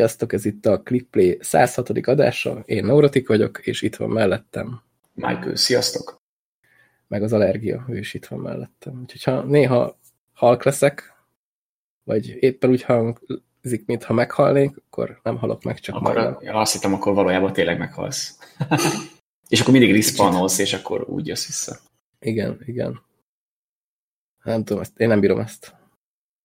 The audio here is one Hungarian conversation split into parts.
Sziasztok, ez itt a Clickplay 106. adása. Én Neurotik vagyok, és itt van mellettem. Michael, sziasztok! Meg az allergia, ő is itt van mellettem. Úgyhogy ha néha halk leszek, vagy éppen úgy hangzik, mintha meghalnék, akkor nem halok meg, csak akkor, ja, azt hittem, akkor valójában tényleg meghalsz. és akkor mindig respawnolsz, és akkor úgy jössz vissza. Igen, igen. Nem tudom, ezt, én nem bírom ezt.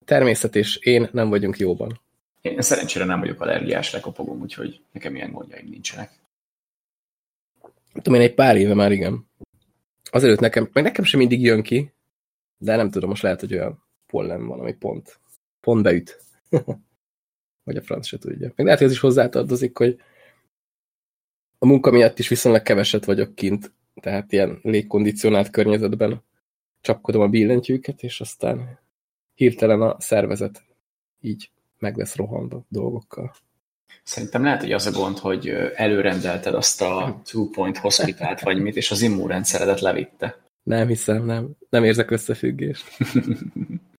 Természet és én nem vagyunk jóban. Én szerencsére nem vagyok allergiás, lekopogom, úgyhogy nekem ilyen gondjaim nincsenek. Tudom, én egy pár éve már igen. Azelőtt nekem, meg nekem sem mindig jön ki, de nem tudom, most lehet, hogy olyan pollen van, ami pont, pont beüt. Vagy a franc se tudja. Meg lehet, hogy ez is hozzátartozik, hogy a munka miatt is viszonylag keveset vagyok kint, tehát ilyen légkondicionált környezetben csapkodom a billentyűket, és aztán hirtelen a szervezet így meg lesz rohanva dolgokkal. Szerintem lehet, hogy az a gond, hogy előrendelted azt a Two Point Hospitalt, vagy mit, és az immunrendszeredet levitte. Nem hiszem, nem. Nem érzek összefüggést.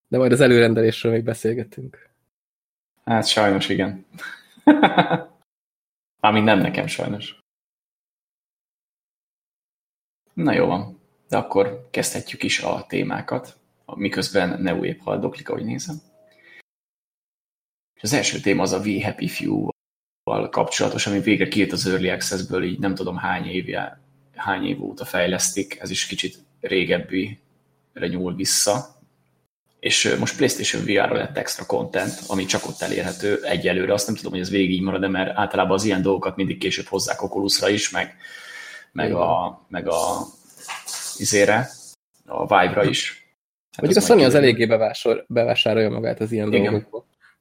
De majd az előrendelésről még beszélgetünk. Hát sajnos igen. Mármint nem nekem sajnos. Na jó van, de akkor kezdhetjük is a témákat, miközben ne újébb haldoklik, ahogy nézem. És az első téma az a We Happy Few-val kapcsolatos, ami végre kijött az Early Access-ből, így nem tudom hány, évje, hány év óta fejlesztik, ez is kicsit régebbi nyúl vissza, és most PlayStation VR-ra lett extra content, ami csak ott elérhető egyelőre. Azt nem tudom, hogy ez végig így marad, de mert általában az ilyen dolgokat mindig később hozzák Oculusra is, meg, meg, a, meg a izére, a Vive-ra is. Hát Mondjuk a Sony az eléggé bevásárolja magát az ilyen Igen.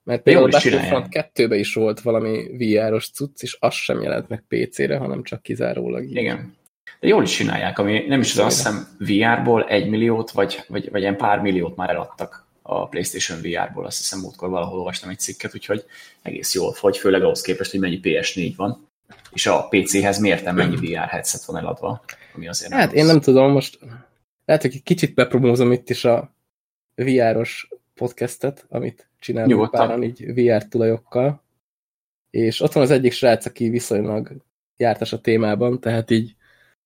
Mert például a Battlefront 2 is volt valami VR-os cucc, és az sem jelent meg PC-re, hanem csak kizárólag. Így. Igen. De jól is csinálják, ami nem is az, azt hiszem VR-ból egy milliót, vagy, vagy, vagy ilyen pár milliót már eladtak a PlayStation VR-ból, azt hiszem múltkor valahol olvastam egy cikket, úgyhogy egész jól fogy, főleg ahhoz képest, hogy mennyi PS4 van, és a PC-hez miért nem mennyi VR headset van eladva, ami azért Hát nem én nem tudom, most lehet, hogy kicsit bepromózom itt is a VR-os podcastet, amit csinálunk páran így VR tulajokkal, és ott van az egyik srác, aki viszonylag jártas a témában, tehát így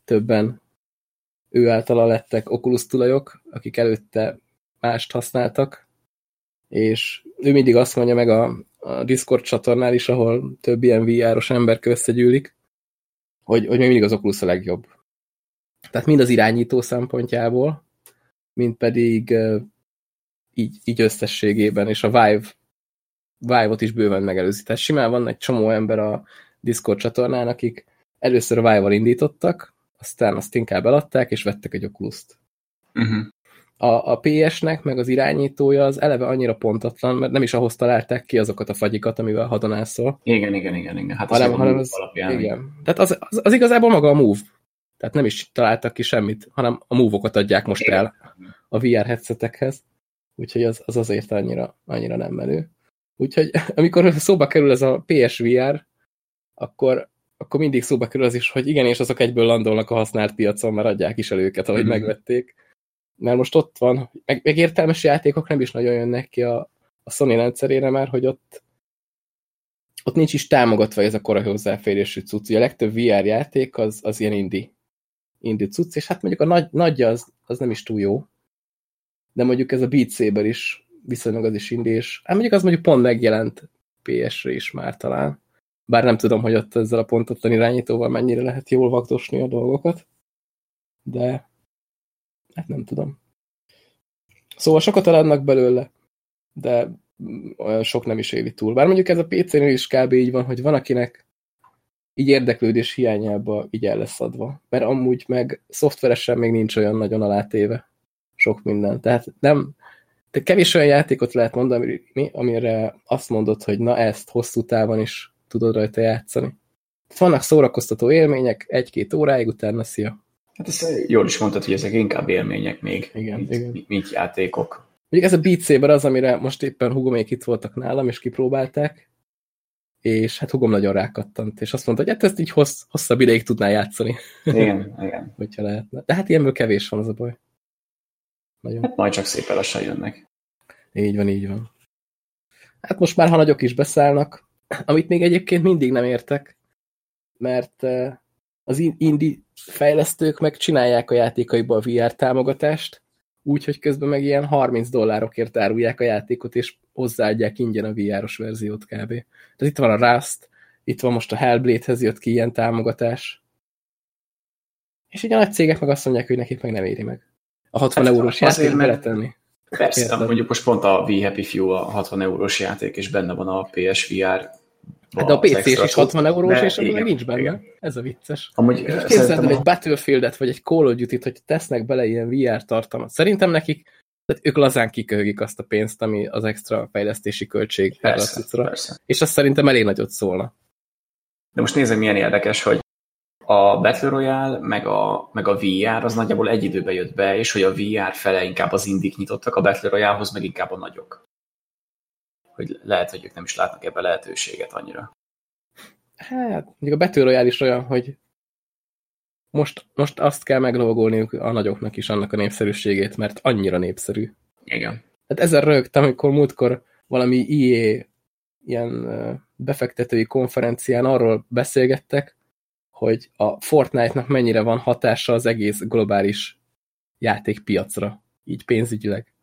többen ő általa lettek Oculus tulajok, akik előtte mást használtak, és ő mindig azt mondja meg a, a Discord csatornál is, ahol több ilyen VR-os ember összegyűlik, hogy, hogy még mindig az Oculus a legjobb. Tehát mind az irányító szempontjából, mind pedig így, így összességében, és a Vive, Vive-ot is bőven megelőzi. Tehát simán van egy csomó ember a Discord csatornán, akik először a Vive-val indítottak, aztán azt inkább eladták, és vettek egy Oculus-t. Uh mhm. -huh. A, a PS-nek, meg az irányítója az eleve annyira pontatlan, mert nem is ahhoz találták ki azokat a fagyikat, amivel hadonászol. Igen, igen, igen, igen. Hát hanem, hanem az, igen. Tehát az, az, az igazából maga a Move. Tehát nem is találtak ki semmit, hanem a move-okat adják most igen. el a VR headsetekhez úgyhogy az, az azért annyira, annyira nem menő. Úgyhogy amikor szóba kerül ez a PSVR, akkor, akkor mindig szóba kerül az is, hogy igen, és azok egyből landolnak a használt piacon, mert adják is el őket, ahogy mm. megvették. Mert most ott van, meg, meg értelmes játékok nem is nagyon jönnek ki a, a Sony rendszerére már, hogy ott, ott nincs is támogatva ez a korai hozzáférésű cucc. Ugye a legtöbb VR játék az, az ilyen indie, indie cucc, és hát mondjuk a nagy, nagyja az, az nem is túl jó de mondjuk ez a Beat Saber is viszonylag az is indie, és hát mondjuk az mondjuk pont megjelent PS-re is már talán. Bár nem tudom, hogy ott ezzel a pontatlan irányítóval mennyire lehet jól vagdosni a dolgokat, de hát nem tudom. Szóval sokat eladnak belőle, de olyan sok nem is éli túl. Bár mondjuk ez a PC-nél is kb. így van, hogy van, akinek így érdeklődés hiányába így el lesz adva. Mert amúgy meg szoftveresen még nincs olyan nagyon alátéve sok minden. Tehát nem, de kevés olyan játékot lehet mondani, amire azt mondod, hogy na ezt hosszú távon is tudod rajta játszani. Vannak szórakoztató élmények, egy-két óráig, utána szia. Hát ezt jól is mondtad, hogy ezek inkább élmények még, igen, mint, igen. mint játékok. Ugye ez a Beat Saber az, amire most éppen Hugomék itt voltak nálam, és kipróbálták, és hát Hugom nagyon rákattant, és azt mondta, hogy hát ezt így hossz, hosszabb ideig tudná játszani. Igen, igen. Hogyha lehetne. De hát ilyenből kevés van az a baj. Nagyon. Hát majd csak szépen lassan jönnek. Így van, így van. Hát most már, ha nagyok is beszállnak, amit még egyébként mindig nem értek, mert az indie fejlesztők meg csinálják a játékaiba a VR támogatást, úgyhogy közben meg ilyen 30 dollárokért árulják a játékot, és hozzáadják ingyen a VR-os verziót kb. Tehát itt van a Rust, itt van most a Hellblade-hez jött ki ilyen támogatás. És így a nagy cégek meg azt mondják, hogy nekik meg nem éri meg. A 60 hát eurós játék beletenni. Persze, Érted? mondjuk most pont a We Happy Few a 60 eurós játék, és benne van a PSVR Hát de a PC is 60 eurós, és abban meg nincs benne. Igen. Ez a vicces. Amúgy, Képzeld a... egy Battlefield-et, vagy egy Call of Duty-t, hogy tesznek bele ilyen VR tartalmat. Szerintem nekik, tehát ők lazán kiköhögik azt a pénzt, ami az extra fejlesztési költség persze, persze. és azt szerintem elég nagyot szólna. De most nézzük, milyen érdekes, hogy a Battle Royale meg a, meg a VR az nagyjából egy időben jött be, és hogy a VR fele inkább az indik nyitottak, a Battle Royale-hoz meg inkább a nagyok hogy lehet, hogy ők nem is látnak ebbe lehetőséget annyira. Hát, mondjuk a Battle Royale is olyan, hogy most, most azt kell meglovagolniuk a nagyoknak is annak a népszerűségét, mert annyira népszerű. Igen. Hát ezzel rögtem, amikor múltkor valami IE ilyen befektetői konferencián arról beszélgettek, hogy a Fortnite-nak mennyire van hatása az egész globális játékpiacra, így pénzügyileg.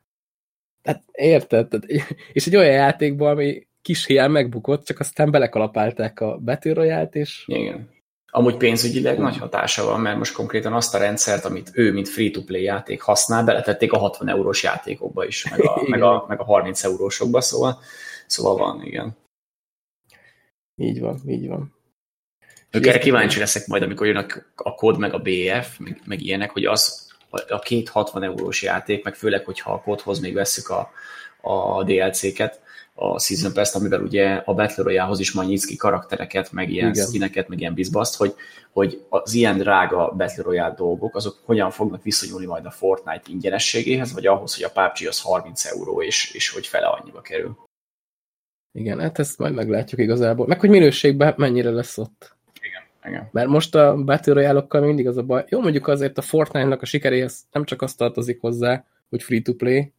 Hát érted? És egy olyan játékban, ami kis hiány megbukott, csak aztán belekalapálták a Royale-t, és... Igen. Amúgy pénzügyileg nagy hatása van, mert most konkrétan azt a rendszert, amit ő, mint free-to-play játék használ, beletették a 60 eurós játékokba is, meg a, meg a, meg a 30 eurósokba, szóval, szóval van, igen. Így van, így van. Ők erre kíváncsi leszek majd, amikor jön a, a kód, meg a BF, meg, meg ilyenek, hogy az, a két 60 eurós játék, meg főleg, hogyha a kodhoz még veszük a, a DLC-ket, a Season Pass-t, amivel ugye a Battle Royale-hoz is majd nyitsz ki karaktereket, meg ilyen Igen. skineket, meg ilyen bizbaszt, hogy, hogy az ilyen drága Battle Royale dolgok, azok hogyan fognak viszonyulni majd a Fortnite ingyenességéhez, vagy ahhoz, hogy a PUBG az 30 euró, és, és hogy fele annyiba kerül. Igen, hát ezt majd meglátjuk igazából. Meg hogy minőségben mennyire lesz ott. Igen. Mert most a Battle royale mindig az a baj. Jó, mondjuk azért a Fortnite-nak a sikeréhez nem csak azt tartozik hozzá, hogy free-to-play,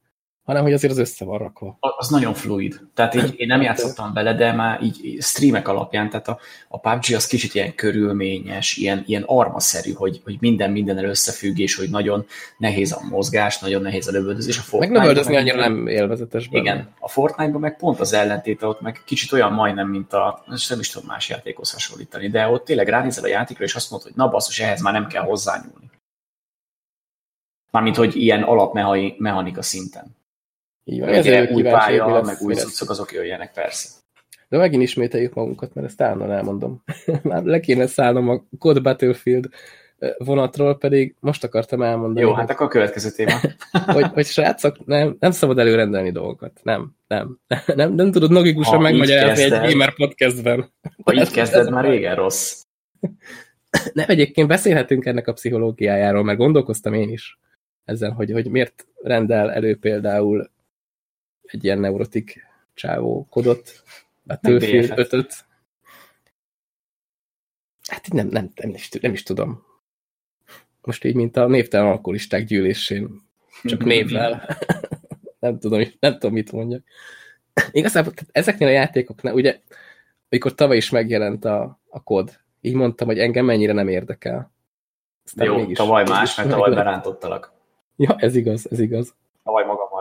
hanem hogy azért az össze van rakva. Az nagyon fluid. Tehát így, én nem játszottam vele, de már így streamek alapján, tehát a, a PUBG az kicsit ilyen körülményes, ilyen, ilyen armaszerű, hogy, hogy minden minden összefügg, és hogy nagyon nehéz a mozgás, nagyon nehéz a lövöldözés. A meg lövöldözni annyira nem élvezetes. Benne. Igen, a Fortnite-ban meg pont az ellentéte, ott meg kicsit olyan majdnem, mint a, nem is tudom más játékhoz hasonlítani, de ott tényleg ránézel a játékra, és azt mondod, hogy na basszus, ehhez már nem kell hozzányúlni. Mármint, hogy ilyen alapmechanika szinten. Így van, ezért új pálya, meg új cuccok, azok jöjjenek, persze. De megint ismételjük magunkat, mert ezt állandóan elmondom. Már le kéne szállnom a Code Battlefield vonatról, pedig most akartam elmondani. Jó, hát akkor a következő téma. hogy, hogy srácok, nem, nem szabad előrendelni dolgokat. Nem, nem. Nem, nem tudod logikusan megmagyarázni egy gamer podcastben. Ha így kezded, már régen rossz. Nem, egyébként beszélhetünk ennek a pszichológiájáról, mert gondolkoztam én is ezen, hogy, hogy miért rendel elő például egy ilyen neurotik csávó kodot, Battlefield 5 Hát nem, nem, nem, is, nem is tudom. Most így, mint a névtelen alkoholisták gyűlésén, csak névvel. nem, tudom, nem tudom, mit mondjak. Igazából ezeknél a játékoknál, ugye, amikor tavaly is megjelent a, a kod, így mondtam, hogy engem mennyire nem érdekel. Aztán Jó, mégis, tavaly más, mert tavaly berántottalak. Ja, ez igaz, ez igaz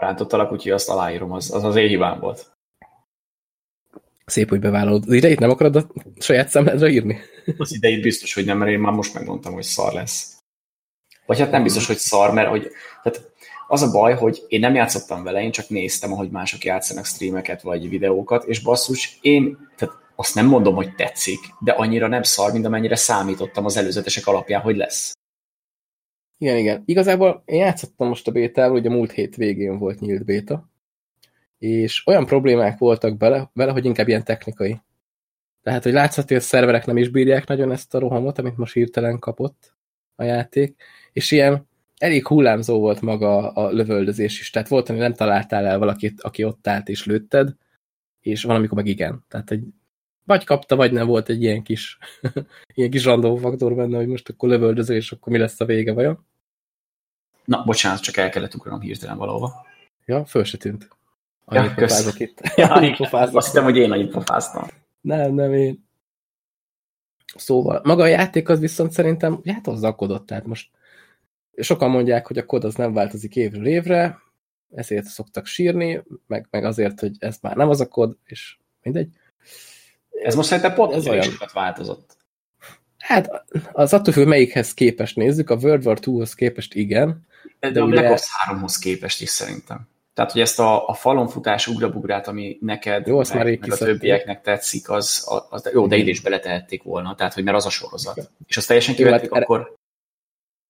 rántottalak, úgyhogy azt aláírom, az az, az én hibám volt. Szép, hogy bevállalod. Az idejét nem akarod a saját szemledre írni? Az idejét biztos, hogy nem, mert én már most megmondtam, hogy szar lesz. Vagy hát nem biztos, hogy szar, mert hogy, tehát az a baj, hogy én nem játszottam vele, én csak néztem, ahogy mások játszanak streameket vagy videókat, és basszus, én tehát azt nem mondom, hogy tetszik, de annyira nem szar, mint amennyire számítottam az előzetesek alapján, hogy lesz. Igen, igen. Igazából én játszottam most a bétával, ugye a múlt hét végén volt nyílt béta, és olyan problémák voltak bele, bele hogy inkább ilyen technikai. Tehát, hogy látszott, hogy a szerverek nem is bírják nagyon ezt a rohamot, amit most hirtelen kapott a játék, és ilyen elég hullámzó volt maga a lövöldözés is. Tehát volt, hogy nem találtál el valakit, aki ott állt és lőtted, és valamikor meg igen. Tehát, hogy vagy kapta, vagy nem volt egy ilyen kis, ilyen kis random faktor benne, hogy most akkor lövöldöző, és akkor mi lesz a vége vajon? Na, bocsánat, csak el kellett ugranom hirtelen valahova. Ja, föl se tűnt. Annyit ja, pofázok itt. Ja, Annyit pofázok. Azt hiszem, hogy én annyit pofáztam. Nem, nem én. Szóval, maga a játék az viszont szerintem, hát az kodot, tehát most sokan mondják, hogy a kod az nem változik évről évre, ezért szoktak sírni, meg, meg azért, hogy ez már nem az a kod, és mindegy. Ez most szerintem pont ez olyan sokat változott. Hát az attól függ, melyikhez képest nézzük, a World War II-hoz képest igen. De, de a Black Ops 3-hoz képest is szerintem. Tehát, hogy ezt a, a falonfutás ugrabugrát, ami neked, jó, meg, meg a többieknek tetszik, az, az jó, de ide is beletehették volna, tehát, hogy mert az a sorozat. Igen. És azt teljesen kivették, hát akkor...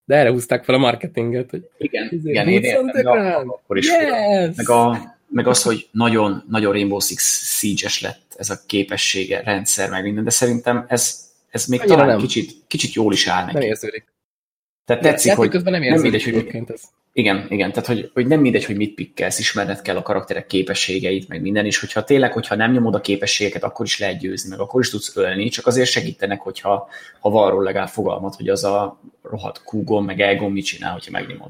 De erre húzták fel a marketinget, hogy igen, igen, én értem, akkor is yes! meg, a, meg az, hogy nagyon, nagyon Rainbow Six Siege-es lett ez a képessége, rendszer, meg minden, de szerintem ez, ez még Annyira talán nem. kicsit, kicsit jól is áll neki. Nem érződik. Tehát tetszik, hogy nem, nem mindegy, hogy ez. Igen, igen, tehát hogy, hogy nem mindegy, hogy mit pikkelsz, ismerned kell a karakterek képességeit, meg minden, és hogyha tényleg, hogyha nem nyomod a képességeket, akkor is lehet győzni, meg akkor is tudsz ölni, csak azért segítenek, hogyha ha van róla legalább fogalmat, hogy az a rohadt kúgon, meg elgon mit csinál, hogyha megnyomod.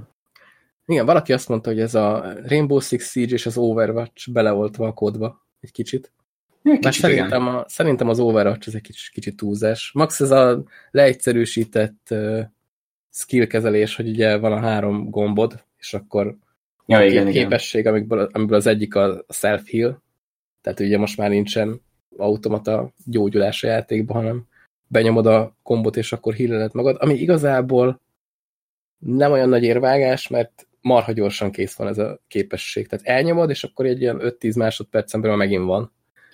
Igen, valaki azt mondta, hogy ez a Rainbow Six Siege és az Overwatch beleoltva a kódba egy kicsit. Kicsit, Mert szerintem, a, szerintem az Overwatch ez egy kicsit, kicsit túlzás. Max ez a leegyszerűsített uh, skill kezelés, hogy ugye van a három gombod, és akkor ja, igen, képesség, igen. Amiből, amiből az egyik a self-heal, tehát ugye most már nincsen automata gyógyulás a játékban, hanem benyomod a kombot, és akkor híleled magad, ami igazából nem olyan nagy érvágás, mert marha gyorsan kész van ez a képesség. Tehát elnyomod, és akkor egy ilyen 5-10 másodpercen belül megint van.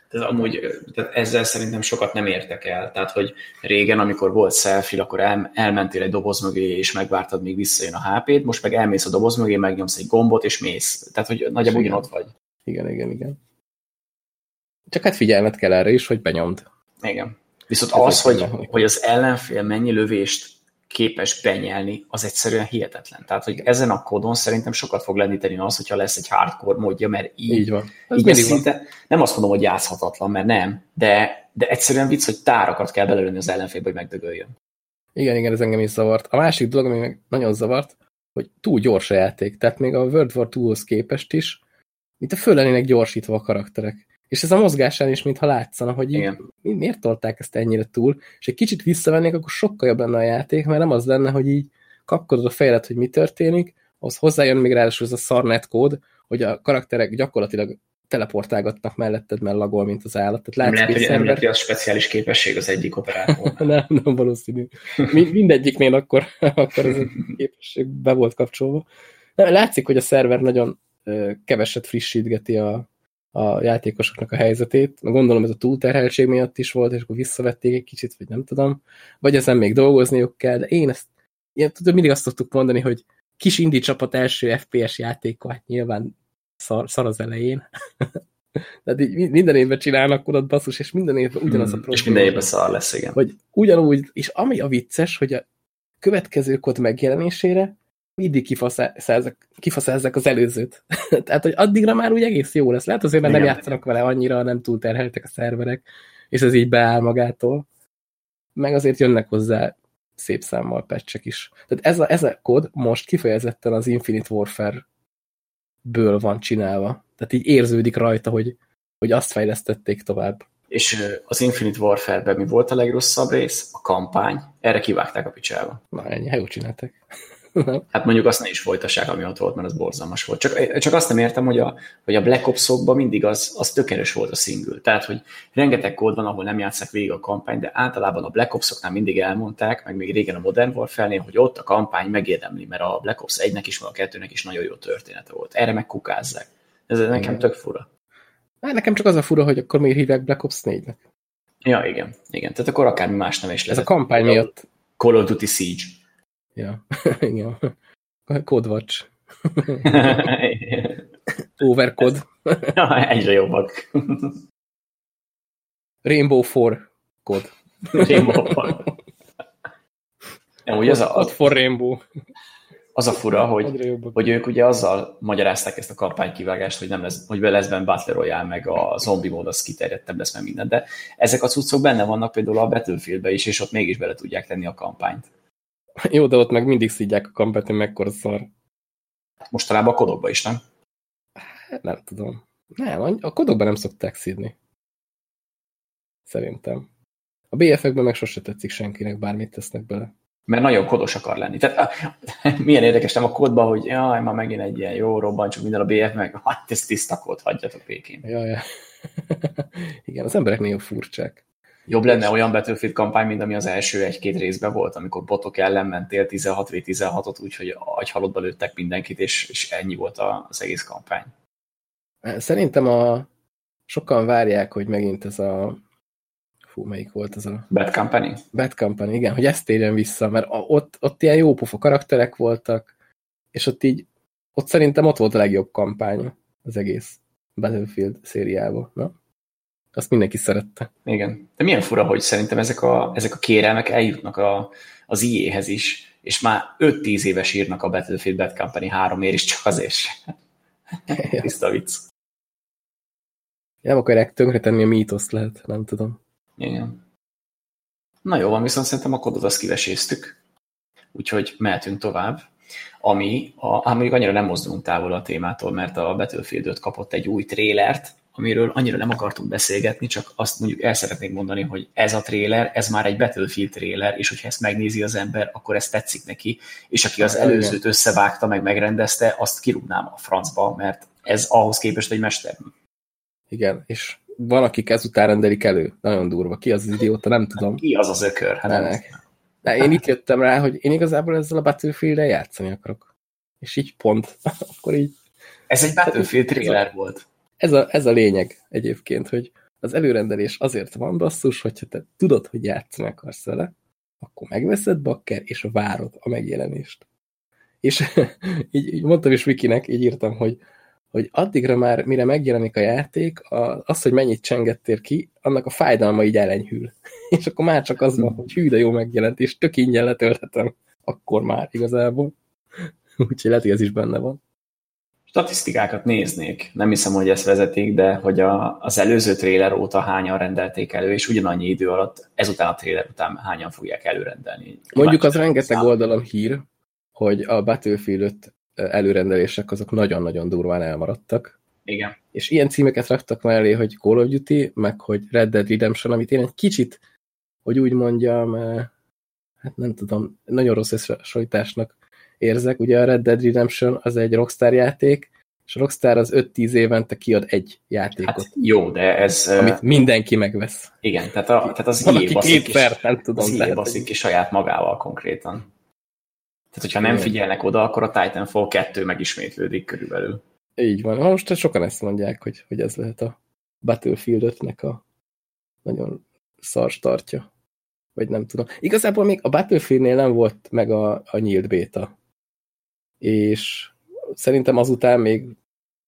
Tehát amúgy tehát ezzel szerintem sokat nem értek el. Tehát, hogy régen, amikor volt selfie, akkor el, elmentél egy doboz mögé, és megvártad, míg visszajön a HP-t, most meg elmész a doboz mögé, megnyomsz egy gombot, és mész. Tehát, hogy nagyjából ugyanott vagy. Igen, igen, igen. Csak hát figyelmet kell erre is, hogy benyomd. Igen. Viszont Ez az, hogy, hogy az ellenfél mennyi lövést képes benyelni, az egyszerűen hihetetlen. Tehát, hogy ezen a kódon szerintem sokat fog lendíteni az, hogyha lesz egy hardcore módja, mert így, így van. Ez így szinte, nem azt mondom, hogy játszhatatlan, mert nem, de, de egyszerűen vicc, hogy tárakat kell belőlni az ellenfélbe, hogy megdögöljön. Igen, igen, ez engem is zavart. A másik dolog, ami meg nagyon zavart, hogy túl gyors a játék. Tehát még a World War II-hoz képest is, mint a föl lennének gyorsítva a karakterek. És ez a mozgásán is, mintha látszana, hogy így, miért tolták ezt ennyire túl, és egy kicsit visszavennék, akkor sokkal jobb lenne a játék, mert nem az lenne, hogy így kapkodod a fejedet, hogy mi történik, az hozzájön még ráadásul ez a szarnet kód, hogy a karakterek gyakorlatilag teleportálgatnak melletted, mert lagol, mint az állat. Tehát látsz, lehet, hogy ember... a speciális képesség az egyik operátor. nem, nem valószínű. Mindegyiknél akkor, akkor ez a képesség be volt kapcsolva. Nem, látszik, hogy a szerver nagyon keveset frissítgeti a, a játékosoknak a helyzetét. Gondolom ez a túlterheltség miatt is volt, és akkor visszavették egy kicsit, vagy nem tudom. Vagy ezen még dolgozniuk kell, de én ezt ilyen, tudom, mindig azt szoktuk mondani, hogy kis indi csapat első FPS játéka, hát nyilván szar, szar az elején. Tehát így minden évben csinálnak oda basszus, és minden évben ugyanaz a probléma. És minden évben szar lesz, igen. Vagy ugyanúgy, és ami a vicces, hogy a következő kod megjelenésére mindig kifaszázzák, kifaszázzák az előzőt. Tehát, hogy addigra már úgy egész jó lesz. Lehet azért, mert nem játszanak vele annyira, nem túl terheltek a szerverek, és ez így beáll magától. Meg azért jönnek hozzá szép számmal pecsek is. Tehát ez a, ez a kod most kifejezetten az Infinite Warfare-ből van csinálva. Tehát így érződik rajta, hogy, hogy azt fejlesztették tovább. És az Infinite Warfare-ben mi volt a legrosszabb rész? A kampány. Erre kivágták a picsába. Na ennyi, hát jól csináltak. Hát mondjuk azt ne is folytassák, ami ott volt, mert az borzalmas volt. Csak, csak azt nem értem, hogy a, hogy a Black Ops-okban mindig az, az tökéletes volt a single. Tehát, hogy rengeteg kód van, ahol nem játszák végig a kampány, de általában a Black Ops-oknál mindig elmondták, meg még régen a Modern Warfare-nél, hogy ott a kampány megérdemli, mert a Black Ops 1-nek is, meg a 2-nek is nagyon jó története volt. Erre meg kukázzák. Ez nekem tök fura. Hát nekem csak az a fura, hogy akkor miért hívják Black Ops 4-nek. Ja, igen. igen. Tehát akkor akármi más nem is lehet. Ez a kampány miatt. Call of Duty Siege. Ja, igen. Code Watch. Overcode. ja, egyre jobbak. Rainbow 4 kod. Rainbow 4. Nem, az a, az, for Rainbow. Az a fura, hogy, hogy ők ugye azzal magyarázták ezt a kampánykivágást, hogy, nem lesz, hogy be lesz benne Battle Royale, meg a zombi mód az kiterjedtebb lesz, meg minden, de ezek a cuccok benne vannak például a Battlefieldbe is, és ott mégis bele tudják tenni a kampányt. Jó, de ott meg mindig szígyák a kampát, hogy mekkora szar. Mostanában a kodokba is, nem? Nem tudom. Nem, a kodokban nem szokták szídni. Szerintem. A BF-ekben meg sose tetszik senkinek, bármit tesznek bele. Mert nagyon kodos akar lenni. Tehát milyen érdekes nem a kódban, hogy jaj, ma megint egy ilyen jó robbancsuk minden a BF, meg hát ez tiszta kód, hagyjatok békén. Ja, ja. Igen, az emberek nagyon furcsák. Jobb lenne olyan Battlefield kampány, mint ami az első egy-két részben volt, amikor botok ellen mentél 16v16-ot, úgyhogy agyhalottba lőttek mindenkit, és, és ennyi volt az egész kampány. Szerintem a sokan várják, hogy megint ez a fú, melyik volt ez a... Bad Company? Bad Company, igen, hogy ezt térjen vissza, mert ott, ott ilyen jó pufa karakterek voltak, és ott így, ott szerintem ott volt a legjobb kampány az egész Battlefield szériában, na? Azt mindenki szerette. Igen. De milyen fura, hogy szerintem ezek a, ezek a kérelmek eljutnak a, az IE-hez is, és már 5-10 éves írnak a Battlefield Bad Company 3 ér is csak azért Tiszta vicc. Nem akarják tönkretenni a mítoszt lehet, nem tudom. Igen. Na jó van, viszont szerintem a kodot azt kiveséztük. Úgyhogy mehetünk tovább. Ami, a, hát mondjuk annyira nem mozdulunk távol a témától, mert a Battlefield 5 kapott egy új trélert, amiről annyira nem akartunk beszélgetni, csak azt mondjuk el szeretnék mondani, hogy ez a tréler, ez már egy Battlefield tréler, és hogyha ezt megnézi az ember, akkor ez tetszik neki, és aki az előzőt összevágta, meg megrendezte, azt kirúgnám a francba, mert ez ahhoz képest egy mester. Igen, és van, akik ezután rendelik elő. Nagyon durva. Ki az, idióta, nem tudom. Ki az az ökör? Hát nem. De én itt jöttem rá, hogy én igazából ezzel a battlefield játszani akarok. És így pont. Akkor így... Ez egy Battlefield trailer volt. Ez a, ez a lényeg egyébként, hogy az előrendelés azért van basszus, hogyha te tudod, hogy játszani akarsz vele, akkor megveszed bakker, és várod a megjelenést. És így, így mondtam is Vikinek, így írtam, hogy hogy addigra már, mire megjelenik a játék, az, hogy mennyit csengettél ki, annak a fájdalma így elenyhül. És akkor már csak az van, hogy hű, de jó megjelent, és tök ingyen letölthetem. Akkor már igazából. Úgyhogy lehet, hogy ez is benne van. Statisztikákat néznék. Nem hiszem, hogy ezt vezetik, de hogy a, az előző tréler óta hányan rendelték elő, és ugyanannyi idő alatt, ezután a tréler után hányan fogják előrendelni. Mondjuk az rengeteg oldalon hír, hogy a Battlefield 5 előrendelések azok nagyon-nagyon durván elmaradtak. Igen. És ilyen címeket raktak mellé, hogy Call of Duty, meg hogy Red Dead Redemption, amit én egy kicsit, hogy úgy mondjam, hát nem tudom, nagyon rossz összehasonlításnak érzek. Ugye a Red Dead Redemption az egy Rockstar játék, és a Rockstar az 5-10 évente kiad egy játékot. Hát jó, de ez... Amit mindenki megvesz. Igen, tehát, a, tehát az Van, aki két per, nem tudom. Az tehát, baszik ki saját magával konkrétan. Tehát, hogyha nem figyelnek oda, akkor a Titanfall 2 megismétlődik körülbelül. Így van. Most sokan ezt mondják, hogy, hogy ez lehet a Battlefield 5-nek a nagyon szar startja. Vagy nem tudom. Igazából még a Battlefieldnél nem volt meg a, a nyílt béta. És szerintem azután még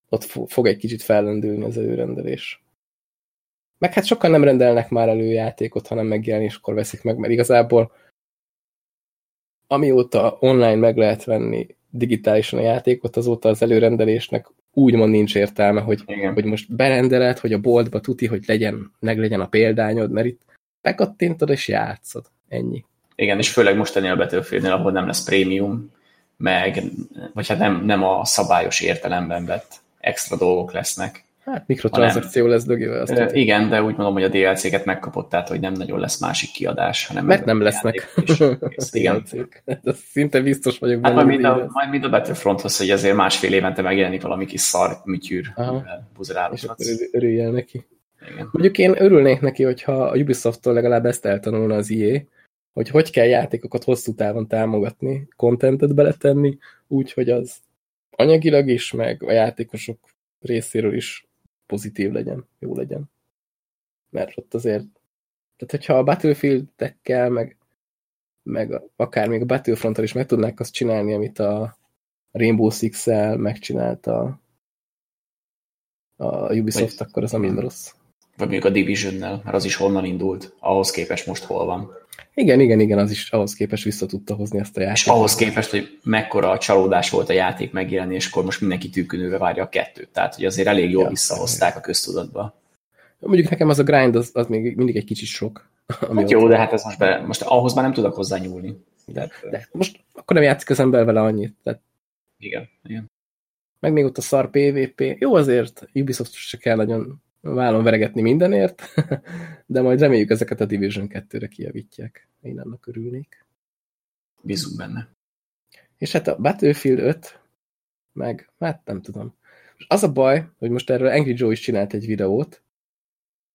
ott fog egy kicsit fellendülni az előrendelés. Meg hát sokan nem rendelnek már előjátékot, hanem megjelenéskor veszik meg, mert igazából amióta online meg lehet venni digitálisan a játékot, azóta az előrendelésnek úgymond nincs értelme, hogy, hogy most berendeled, hogy a boltba tuti, hogy legyen, meg legyen a példányod, mert itt bekattintod és játszod. Ennyi. Igen, és főleg most ennél a Battlefieldnél, ahol nem lesz prémium, meg, vagy hát nem, nem a szabályos értelemben vett extra dolgok lesznek. Hát mikrotranszakció lesz dögével. Azt e, igen, de úgy mondom, hogy a DLC-ket megkapott, tehát hogy nem nagyon lesz másik kiadás. Hanem Mert nem lesznek. És, igen. Ez szinte biztos vagyok hát majd mind, a, majd mind a Battlefronthoz, hogy azért másfél évente megjelenik valami kis szar műtyűr, És akkor örüljel neki. Igen. Mondjuk én örülnék neki, hogyha a Ubisoft-tól legalább ezt eltanulna az IE, hogy hogy kell játékokat hosszú távon támogatni, kontentet beletenni, úgy, hogy az anyagilag is, meg a játékosok részéről is pozitív legyen, jó legyen. Mert ott azért, tehát hogyha a Battlefield-ekkel, meg, meg akár még a battlefront is meg tudnák azt csinálni, amit a Rainbow Six-el megcsinálta a Ubisoft, vagy, akkor az a mind rossz. Vagy még a Division-nel, mert az is honnan indult, ahhoz képest most hol van. Igen, igen, igen, az is ahhoz képest vissza tudta hozni ezt a játékot. És ahhoz képest, hogy mekkora a csalódás volt a játék megjelenéskor, most mindenki tűkönőve várja a kettőt. Tehát, hogy azért elég jól ja, visszahozták a köztudatba. Mondjuk nekem az a grind, az, az még mindig egy kicsit sok. Ami hát jó, de hát ez most, be, most ahhoz már nem tudok hozzá nyúlni. De, de most akkor nem játszik az ember vele annyit. Tehát... Igen, igen. Meg még ott a szar PvP. Jó azért, Ubisoft se kell nagyon vállon veregetni mindenért, de majd reméljük ezeket a Division 2-re kijavítják. Én annak örülnék. Bízunk benne. És hát a Battlefield 5, meg, hát nem tudom. Az a baj, hogy most erről Angry Joe is csinált egy videót,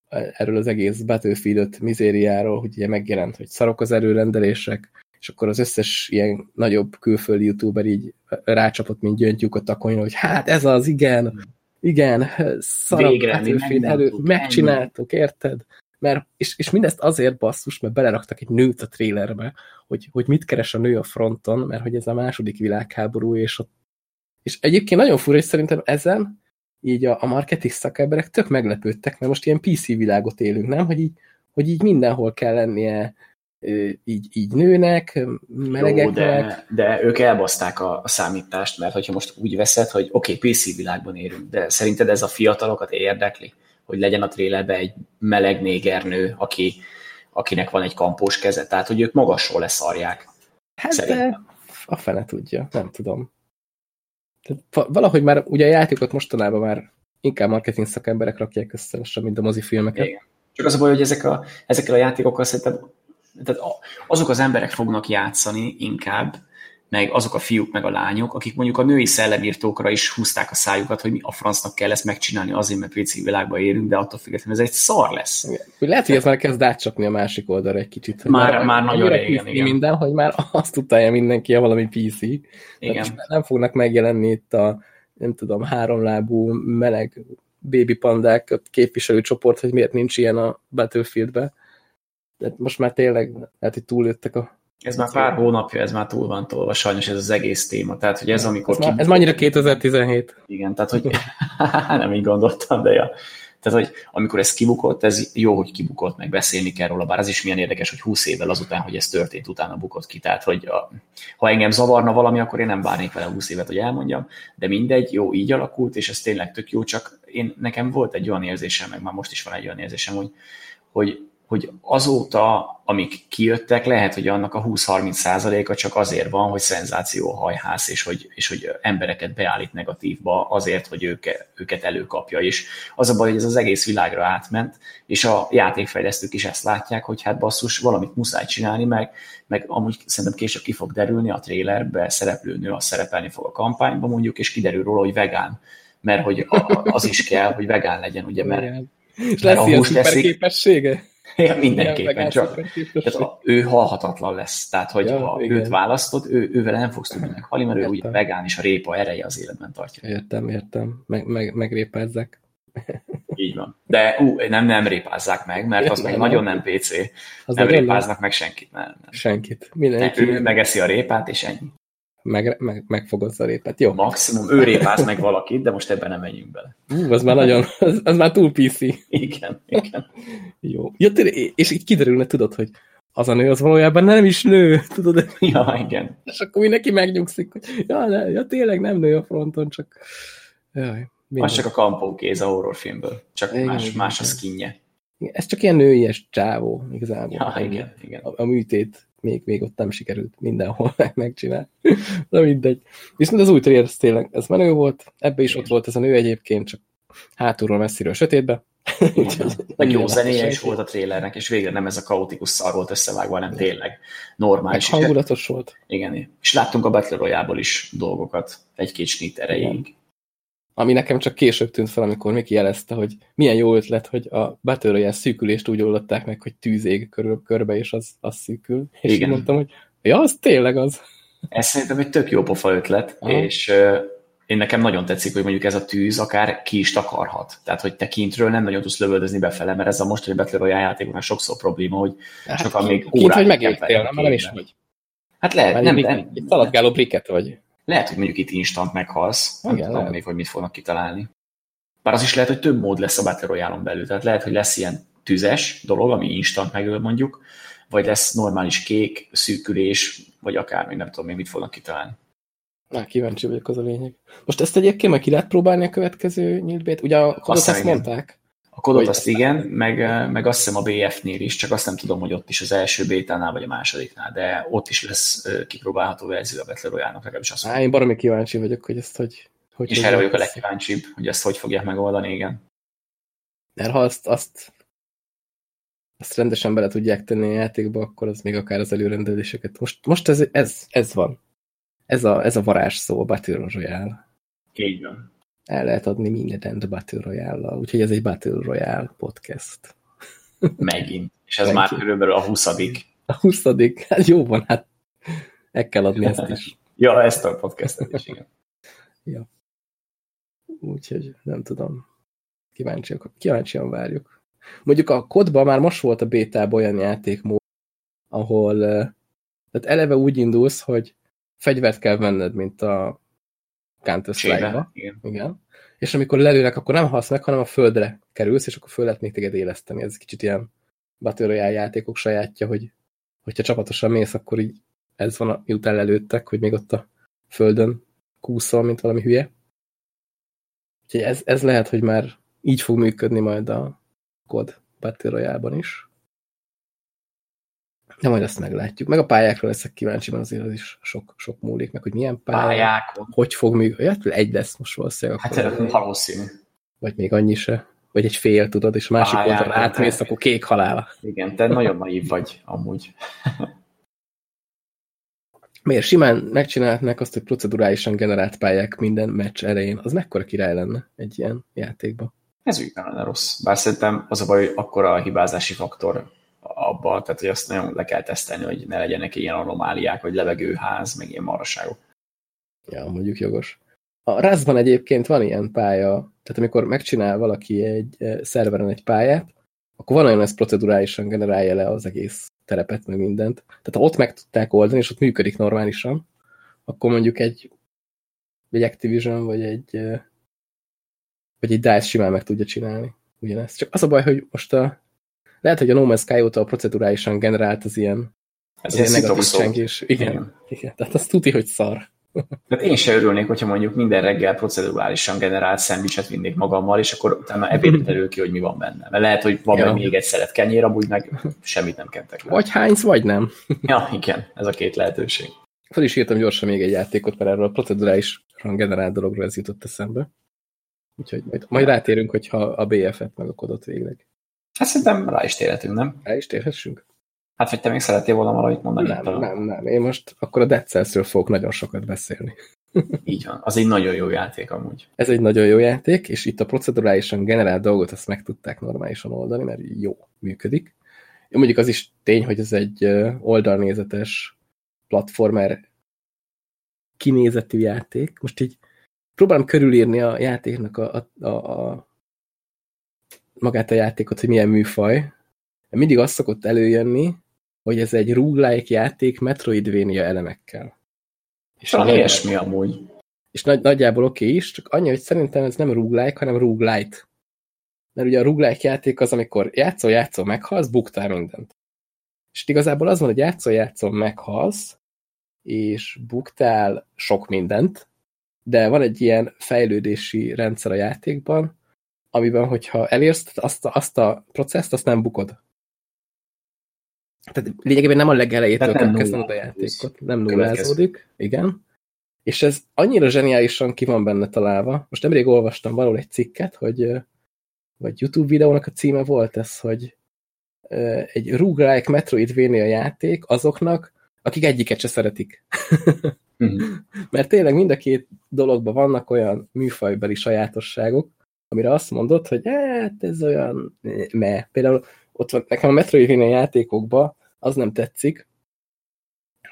erről az egész Battlefield 5 mizériáról, hogy ugye megjelent, hogy szarok az erőrendelések, és akkor az összes ilyen nagyobb külföldi youtuber így rácsapott, mint gyöngyük a takonyra, hogy hát ez az, igen, igen, Végre, Battlefield elő, megcsináltuk, érted? Mert, és, és mindezt azért basszus, mert beleraktak egy nőt a trélerbe, hogy, hogy mit keres a nő a fronton, mert hogy ez a második világháború, és ott és egyébként nagyon fura, és szerintem ezen így a, a marketing szakemberek tök meglepődtek, mert most ilyen PC világot élünk, nem? Hogy így, hogy így mindenhol kell lennie így, így nőnek, melegeknek. Jó, de, de ők elbaszták a, a számítást, mert hogyha most úgy veszed, hogy oké, okay, PC világban érünk, de szerinted ez a fiatalokat érdekli, hogy legyen a trélerben egy meleg négernő, aki, akinek van egy kampós keze, tehát hogy ők magasról leszarják. Hát Szerintem. de a fene tudja, nem tudom. Tehát valahogy már ugye a játékot mostanában már inkább marketing szakemberek rakják össze, mint a mozifilmeket. Igen. Csak az a baj, hogy ezek a, ezekkel a játékokkal szerintem tehát azok az emberek fognak játszani inkább, meg azok a fiúk, meg a lányok, akik mondjuk a női szellemírtókra is húzták a szájukat, hogy mi a francnak kell ezt megcsinálni azért, mert pici világban érünk, de attól függetlenül ez egy szar lesz. Igen. Lehet, hogy ez már kezd átcsapni a másik oldalra egy kicsit. Hogy már, már, már nagyon régen, igen. minden, hogy már azt utálja mindenki, ha valami PC. Igen. Nem fognak megjelenni itt a nem tudom, háromlábú meleg baby pandák képviselő csoport, hogy miért nincs ilyen a Battlefieldbe. De most már tényleg lehet, hogy túljöttek a ez már pár hónapja, ez már túl van tolva, sajnos ez az egész téma. Tehát, hogy ez amikor... Ez, már, ez már annyira 2017. Igen, tehát, hogy nem így gondoltam, de ja. Tehát, hogy amikor ez kibukott, ez jó, hogy kibukott, meg beszélni kell róla, bár az is milyen érdekes, hogy 20 évvel azután, hogy ez történt, utána bukott ki. Tehát, hogy a, ha engem zavarna valami, akkor én nem várnék vele 20 évet, hogy elmondjam, de mindegy, jó, így alakult, és ez tényleg tök jó, csak én, nekem volt egy olyan érzésem, meg már most is van egy olyan érzésem, hogy, hogy hogy azóta, amik kijöttek, lehet, hogy annak a 20-30 százaléka csak azért van, hogy szenzáció hajház, és hogy, és hogy embereket beállít negatívba azért, hogy őke, őket előkapja. És az a baj, hogy ez az egész világra átment, és a játékfejlesztők is ezt látják, hogy hát basszus, valamit muszáj csinálni, meg, meg amúgy szerintem később ki fog derülni a trailerbe, szereplő nő az szerepelni fog a kampányban mondjuk, és kiderül róla, hogy vegán, mert hogy az is kell, hogy vegán legyen, ugye, mert, és lesz ilyen szuper képessége? Ja, mindenképpen csak. Tehát a, ő halhatatlan lesz. Tehát, hogy ja, ha igen. őt választod, ő, ővel nem fogsz tudni meghalni, mert értem. ő ugye vegán, és a répa ereje az életben tartja. Értem, értem. Meg, meg, megrépázzák. Így van. De ú, nem, nem répázzák meg, mert az meg nagyon nem PC. Az nem répáznak nem. meg senkit. Nem, nem. Senkit. Mindenki. Ő megeszi a répát, és ennyi meg, meg, megfogadsz a répet. Jó. Maximum ő répáz meg valakit, de most ebben nem menjünk bele. Ú, az már nagyon, az, az már túl PC. Igen, igen. Jó. Ja, tényleg, és így kiderülne, tudod, hogy az a nő az valójában nem is nő, tudod? Ja, igen. És akkor mindenki megnyugszik, hogy ja, ne, ja tényleg nem nő a fronton, csak... Jaj, az csak a kampó kéz a horrorfilmből, csak igen, más, más a skinje. Ez csak ilyen nőies csávó, igazából. Ja, igen, igen. A, a műtét még, még ott nem sikerült mindenhol megcsinálni. Na mindegy. Viszont az új trailer, ez tényleg, ez menő volt, ebbe is ott volt ez a nő egyébként, csak hátulról messziről sötétbe. Meg jó zenéje is volt a trailernek, és végre nem ez a kaotikus szar volt összevágva, hanem tényleg normális. Meg hangulatos volt. Igen, és láttunk a Battle royale is dolgokat, egy-két snit erejéig ami nekem csak később tűnt fel, amikor Miki jelezte, hogy milyen jó ötlet, hogy a Battle Royale szűkülést úgy oldották meg, hogy tűz ég körül, körbe, és az, az szűkül. És Igen. mondtam, hogy ja, az tényleg az. Ez szerintem egy tök jó pofa ötlet, Aha. és uh, én nekem nagyon tetszik, hogy mondjuk ez a tűz akár ki is takarhat. Tehát, hogy te kintről nem nagyon tudsz lövöldözni befele, mert ez a mostani Battle Royale játékoknál sokszor probléma, hogy hát sokan még kint, hogy megjöttél, nem, nem is vagy. Hát lehet, nem, nem, nem, egy szaladgáló briket vagy. Lehet, hogy mondjuk itt instant meghalsz. Igen, nem tudom lehet. még, hogy mit fognak kitalálni. Bár az is lehet, hogy több mód lesz a Battle royale belül. Tehát lehet, hogy lesz ilyen tüzes dolog, ami instant megöl mondjuk, vagy lesz normális kék, szűkülés, vagy akár még nem tudom még mit fognak kitalálni. Na, kíváncsi vagyok, az a lényeg. Most ezt egyébként meg ki lehet próbálni a következő nyílt Ugye a kodot azt, azt mondták? A kodot azt igen, meg, meg azt hiszem a BF-nél is, csak azt nem tudom, hogy ott is az első bétánál vagy a másodiknál, de ott is lesz kipróbálható verzió a Battle Royale-nak, legalábbis azt Á, én baromi kíváncsi vagyok, hogy ezt hogy... hogy és erre vagyok a legkíváncsibb, hogy ezt hogy fogják megoldani, igen. Mert ha azt, azt, azt rendesen bele tudják tenni a játékba, akkor az még akár az előrendeléseket. Most, most ez, ez, ez van. Ez a, ez a varázs szó, a Battle Royale. Így van. El lehet adni mindent Battle Royale-lal. Úgyhogy ez egy Battle Royale podcast. Megint. És ez Megint. már körülbelül a huszadik. A huszadik? Hát jó van, hát el kell adni ezt is. ja, ezt a podcastet is, igen. ja. Úgyhogy nem tudom. Kíváncsiak, kíváncsian várjuk. Mondjuk a kodban már most volt a bétában olyan játékmód, ahol tehát eleve úgy indulsz, hogy fegyvert kell venned, mint a counter strike igen. igen. És amikor lelőnek, akkor nem halsz meg, hanem a földre kerülsz, és akkor föl lehet még téged éleszteni. Ez kicsit ilyen Battle Royale játékok sajátja, hogy hogyha csapatosan mész, akkor így ez van, miután lelőttek, hogy még ott a földön kúszol, mint valami hülye. Úgyhogy ez, ez lehet, hogy már így fog működni majd a kod Battle Royale-ban is. De majd azt meglátjuk. Meg a pályákra leszek kíváncsi, mert azért az is sok, sok múlik, meg hogy milyen pályák, pályák. hogy fog működni. Ja, egy lesz most valószínűleg. Hát akkor valószínű. Vagy még annyi se. Vagy egy fél, tudod, és másik oldalra átmész, akkor kék halála. Igen, te nagyon naív vagy, amúgy. Miért simán megcsinálhatnák azt, hogy procedurálisan generált pályák minden meccs elején? Az mekkora király lenne egy ilyen játékban? Ez úgy lenne rossz. Bár szerintem az a baj, hogy akkora a hibázási faktor abban, tehát hogy azt nagyon le kell tesztelni, hogy ne legyenek ilyen anomáliák, vagy levegőház, meg ilyen maraságok. Ja, mondjuk jogos. A Rustban egyébként van ilyen pálya, tehát amikor megcsinál valaki egy eh, szerveren egy pályát, akkor van olyan, ez procedurálisan generálja le az egész terepet, meg mindent. Tehát ha ott meg tudták oldani, és ott működik normálisan, akkor mondjuk egy, egy Activision, vagy egy, eh, vagy egy DICE simán meg tudja csinálni ugyanezt. Csak az a baj, hogy most a, lehet, hogy a No Man's Sky óta a procedurálisan generált az ilyen, Ez ilyen negatív csengés. Igen, igen. igen. Tehát azt tudja, hogy szar. Tehát én se örülnék, hogyha mondjuk minden reggel procedurálisan generált szendvicset vinnék magammal, és akkor utána ebéd derül ki, hogy mi van benne. Mert lehet, hogy van ja. még egy szelet kenyér, amúgy meg semmit nem kentek le. Vagy hánysz, vagy nem. ja, igen, ez a két lehetőség. Fel is írtam gyorsan még egy játékot, mert erről a procedurálisan generált dologról ez jutott eszembe. Úgyhogy majd, majd rátérünk, hogyha a BF-et meg a kodot végleg. Hát szerintem rá is térhetünk, nem? Rá is térhessünk. Hát, hogy te még szeretnél volna valamit mondani? Nem, nem, nem, nem. Én most akkor a Dead Cells-ről fogok nagyon sokat beszélni. Így van. Az egy nagyon jó játék amúgy. Ez egy nagyon jó játék, és itt a procedurálisan generált dolgot ezt meg tudták normálisan oldani, mert jó működik. Jó, mondjuk az is tény, hogy ez egy oldalnézetes platformer kinézetű játék. Most így próbálom körülírni a játéknak a, a, a, a magát a játékot, hogy milyen műfaj. Mindig azt szokott előjönni, hogy ez egy roguelike játék Metroidvania elemekkel. És a ilyesmi amúgy. És nagy, nagyjából oké okay is, csak annyi, hogy szerintem ez nem roguelike, hanem roguelite. Mert ugye a roguelike játék az, amikor játszol, játszol, meghalsz, buktál mindent. És igazából az van, hogy játszol, játszol, meghalsz, és buktál sok mindent, de van egy ilyen fejlődési rendszer a játékban, amiben, hogyha elérsz azt, azt a processzt, azt nem bukod. Tehát lényegében nem a legelejétől kell kezdened a játékot. Nem nullázódik, igen. És ez annyira zseniálisan ki van benne találva. Most nemrég olvastam valahol egy cikket, hogy vagy YouTube videónak a címe volt ez, hogy egy roguelike Metroidvania játék azoknak, akik egyiket se szeretik. Mm. Mert tényleg mind a két dologban vannak olyan műfajbeli sajátosságok, amire azt mondod, hogy hát ez olyan me. Például ott van nekem a Metroidvania játékokban az nem tetszik,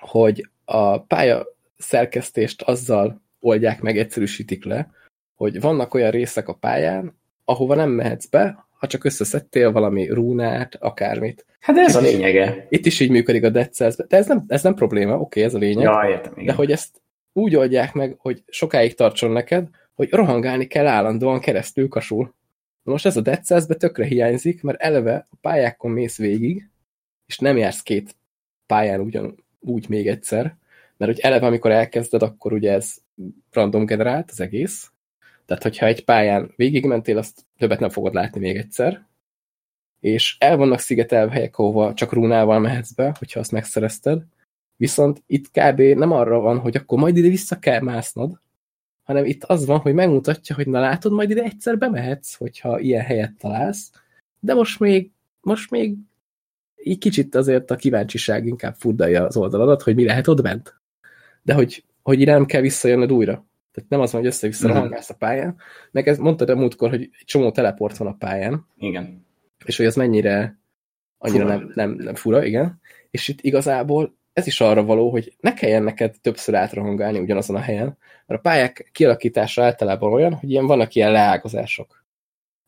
hogy a pálya szerkesztést azzal oldják meg, egyszerűsítik le, hogy vannak olyan részek a pályán, ahova nem mehetsz be, ha csak összeszedtél valami rúnát, akármit. Hát ez a lényege. Itt is így működik a Dead Cells, de ez nem, ez nem probléma, oké, okay, ez a lényeg. Ja, értem, igen. De hogy ezt úgy oldják meg, hogy sokáig tartson neked, hogy rohangálni kell állandóan keresztül kasul. Most ez a Dead cells tökre hiányzik, mert eleve a pályákon mész végig, és nem jársz két pályán ugyan, úgy még egyszer, mert hogy eleve, amikor elkezded, akkor ugye ez random generált az egész, tehát hogyha egy pályán végigmentél, azt többet nem fogod látni még egyszer, és el vannak szigetelve helyek, ahova csak rúnával mehetsz be, hogyha azt megszerezted, viszont itt kb. nem arra van, hogy akkor majd ide vissza kell másznod, hanem itt az van, hogy megmutatja, hogy na látod, majd ide egyszer bemehetsz, hogyha ilyen helyet találsz, de most még, most még így kicsit azért a kíváncsiság inkább fuddalja az oldaladat, hogy mi lehet ott bent. De hogy, hogy ide nem kell visszajönnöd újra. Tehát nem az van, hogy össze-vissza mm. a pályán. Meg ez mondtad a múltkor, hogy egy csomó teleport van a pályán. Igen. És hogy az mennyire annyira nem, nem, nem fura, igen. És itt igazából ez is arra való, hogy ne kelljen neked többször átrahangálni ugyanazon a helyen, mert a pályák kialakítása általában olyan, hogy ilyen vannak ilyen leágazások,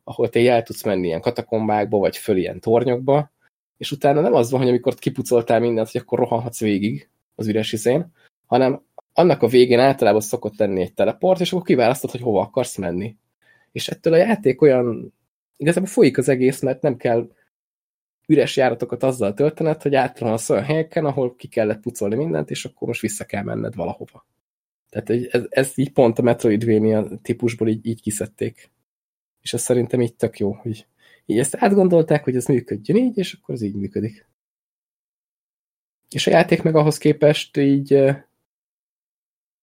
ahol te el tudsz menni ilyen katakombákba, vagy föl ilyen tornyokba, és utána nem az van, hogy amikor kipucoltál mindent, hogy akkor rohanhatsz végig az üres izén, hanem annak a végén általában szokott lenni egy teleport, és akkor kiválasztod, hogy hova akarsz menni. És ettől a játék olyan, igazából folyik az egész, mert nem kell üres járatokat azzal töltened, hogy átronalsz olyan helyeken, ahol ki kellett pucolni mindent, és akkor most vissza kell menned valahova. Tehát ez, ez így pont a Metroidvania típusból így, így kiszedték. És ez szerintem így tök jó, hogy így ezt átgondolták, hogy ez működjön így, és akkor ez így működik. És a játék meg ahhoz képest így,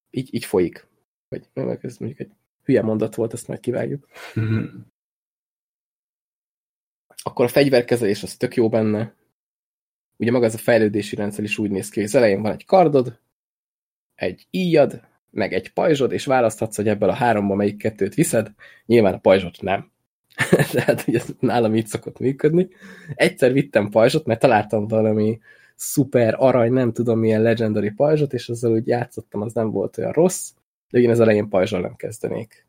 így, így folyik. Vagy ez mondjuk egy hülye mondat volt, ezt majd kivágjuk. Akkor a fegyverkezelés az tök jó benne. Ugye maga ez a fejlődési rendszer is úgy néz ki, hogy az elején van egy kardod, egy íjad, meg egy pajzsod, és választhatsz, hogy ebből a háromba melyik kettőt viszed. Nyilván a pajzsot nem. Tehát, hogy ez nálam így szokott működni. Egyszer vittem pajzsot, mert találtam valami szuper arany, nem tudom milyen legendary pajzsot, és azzal úgy játszottam, az nem volt olyan rossz, de én az elején pajzsal nem kezdenék.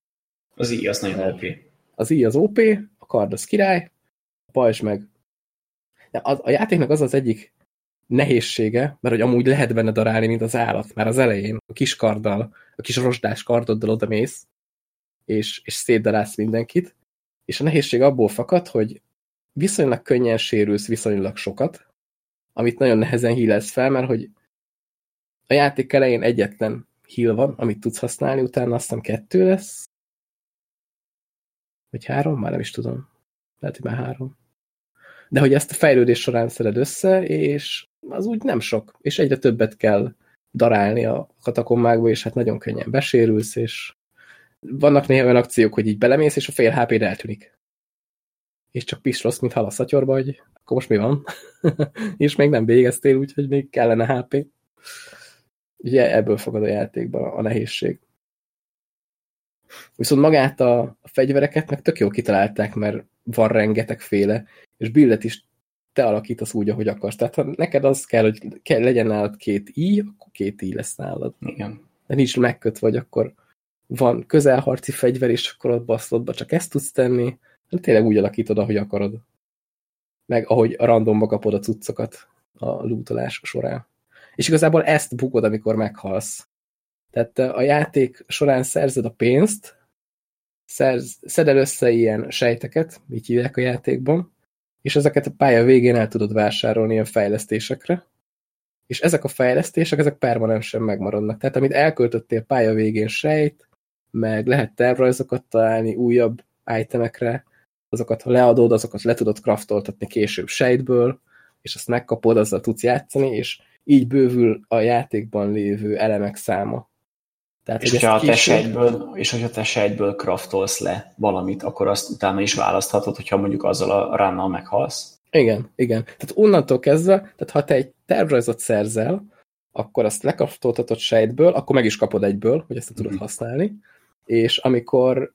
Az i az nagyon OP. Az i az OP, a kard az király, pajzs meg... De a, a játéknak az az egyik nehézsége, mert hogy amúgy lehet benne darálni, mint az állat, már az elején a kis karddal, a kis rozsdás kardoddal odamész, és, és szétdarálsz mindenkit, és a nehézség abból fakad, hogy viszonylag könnyen sérülsz viszonylag sokat, amit nagyon nehezen hílesz fel, mert hogy a játék elején egyetlen heal van, amit tudsz használni, utána azt hiszem kettő lesz, vagy három, már nem is tudom. Lehet, hogy már három. De hogy ezt a fejlődés során szeded össze, és az úgy nem sok, és egyre többet kell darálni a katakommákba, és hát nagyon könnyen besérülsz, és vannak néha olyan akciók, hogy így belemész, és a fél hp eltűnik. És csak rossz, mint halaszatyorba, hogy akkor most mi van? és még nem végeztél, úgyhogy még kellene HP. Ugye ebből fogad a játékban a nehézség. Viszont magát a, a fegyvereket meg tök jó kitalálták, mert van rengeteg féle, és billet is te alakítasz úgy, ahogy akarsz. Tehát ha neked az kell, hogy kell, legyen nálad két i, akkor két i lesz nálad. Igen. De nincs megkötve, vagy akkor van közelharci fegyver, és akkor ott baszlodba csak ezt tudsz tenni. De tényleg úgy alakítod, ahogy akarod. Meg ahogy a randomba kapod a cuccokat a lootolás során. És igazából ezt bukod, amikor meghalsz. Tehát a játék során szerzed a pénzt, szerz, szedel össze ilyen sejteket, így hívják a játékban, és ezeket a pálya végén el tudod vásárolni ilyen fejlesztésekre, és ezek a fejlesztések, ezek permanensen megmaradnak. Tehát amit elköltöttél pálya végén sejt, meg lehet tervrajzokat találni újabb itemekre, azokat ha leadod, azokat le tudod kraftoltatni később sejtből, és azt megkapod, azzal tudsz játszani, és így bővül a játékban lévő elemek száma. Tehát, és, hogyha te sejtből, és hogyha te sejtből kraftolsz le valamit, akkor azt utána is választhatod, hogyha mondjuk azzal a ránnal meghalsz. Igen, igen. Tehát onnantól kezdve, tehát ha te egy tervrajzot szerzel, akkor azt lekraftoltatod sejtből, akkor meg is kapod egyből, hogy ezt tudod mm. használni, és amikor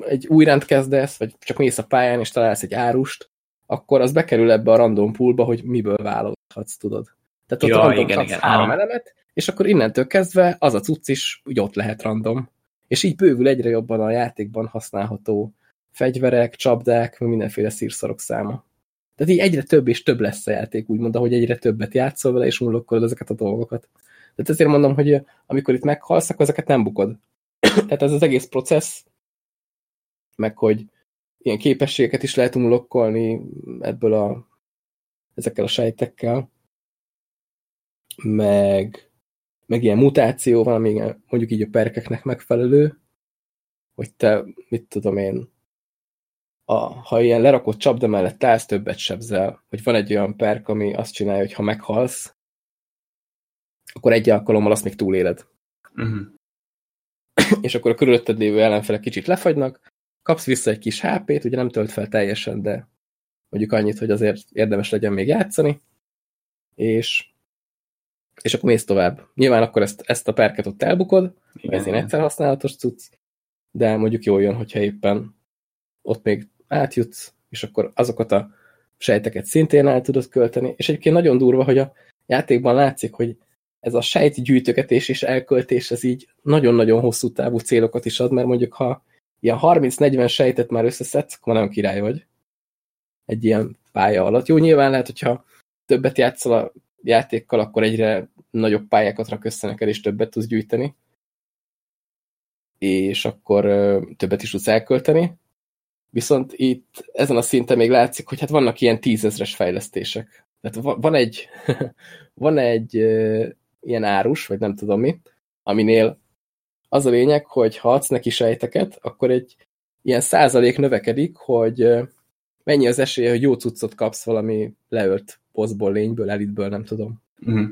egy új rend kezdesz, vagy csak mész a pályán, és találsz egy árust, akkor az bekerül ebbe a random poolba, hogy miből válogathatsz, tudod. Tehát ott ja, random igen, igen. három elemet, és akkor innentől kezdve az a cucc is úgy ott lehet random. És így bővül egyre jobban a játékban használható fegyverek, csapdák, mindenféle szírszarok száma. Tehát így egyre több és több lesz a játék, úgymond, ahogy egyre többet játszol vele, és unlokkolod ezeket a dolgokat. Tehát ezért mondom, hogy amikor itt meghalsz, akkor ezeket nem bukod. Tehát ez az egész processz, meg hogy ilyen képességeket is lehet unlokkolni ebből a ezekkel a sejtekkel, meg, meg ilyen mutáció van, ami mondjuk így a perkeknek megfelelő, hogy te, mit tudom én, a, ha ilyen lerakott csapda mellett állsz, többet sebzel, hogy van egy olyan perk, ami azt csinálja, hogy ha meghalsz, akkor egy alkalommal azt még túléled. Uh mhm. -huh. és akkor a körülötted lévő ellenfelek kicsit lefagynak, kapsz vissza egy kis HP-t, ugye nem tölt fel teljesen, de mondjuk annyit, hogy azért érdemes legyen még játszani, és, és akkor mész tovább. Nyilván akkor ezt, ezt a perket ott elbukod, Igen. ez egy egyszer használatos cucc, de mondjuk jól jön, hogyha éppen ott még átjutsz, és akkor azokat a sejteket szintén el tudod költeni, és egyébként nagyon durva, hogy a játékban látszik, hogy ez a sejtgyűjtögetés és elköltés, ez így nagyon-nagyon hosszú távú célokat is ad, mert mondjuk ha ilyen 30-40 sejtet már összeszedsz, akkor nagyon király vagy egy ilyen pálya alatt. Jó, nyilván lehet, hogyha többet játszol a játékkal, akkor egyre nagyobb pályákat rak össze neked, és többet tudsz gyűjteni. És akkor többet is tudsz elkölteni. Viszont itt ezen a szinten még látszik, hogy hát vannak ilyen tízezres fejlesztések. Tehát van egy, van egy ilyen árus, vagy nem tudom mi, aminél az a lényeg, hogy ha adsz neki sejteket, akkor egy ilyen százalék növekedik, hogy mennyi az esélye, hogy jó cuccot kapsz valami leölt poszból, lényből, elitből, nem tudom. -huh.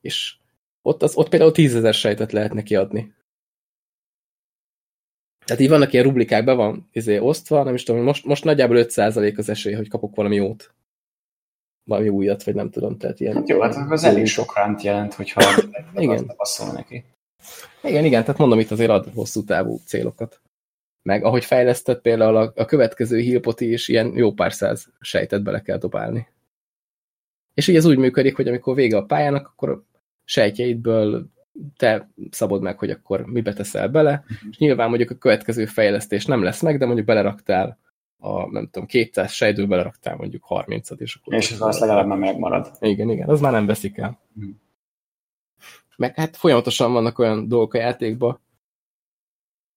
És ott, az, ott például tízezer sejtet lehet neki adni. Tehát így vannak ilyen rublikák, be van izé, osztva, nem is tudom, most, most nagyjából 5% az esély, hogy kapok valami jót. Valami újat, vagy nem tudom. Tehát ilyen, hát jó, hát az elég sok ránt jelent, hogyha igen. passzol neki. Igen, igen, tehát mondom, itt azért ad hosszú távú célokat. Meg ahogy fejlesztett például a, a következő hílpoti is ilyen jó pár száz sejtet bele kell dobálni. És így ez úgy működik, hogy amikor vége a pályának, akkor sejtjeidből te szabod meg, hogy akkor mibe teszel bele, -huh. és nyilván mondjuk a következő fejlesztés nem lesz meg, de mondjuk beleraktál a, nem tudom, 200 sejtből beleraktál mondjuk 30-at, és akkor... És az legalább már megmarad. Igen, igen, az már nem veszik el. -huh. Meg hát folyamatosan vannak olyan dolgok a játékban,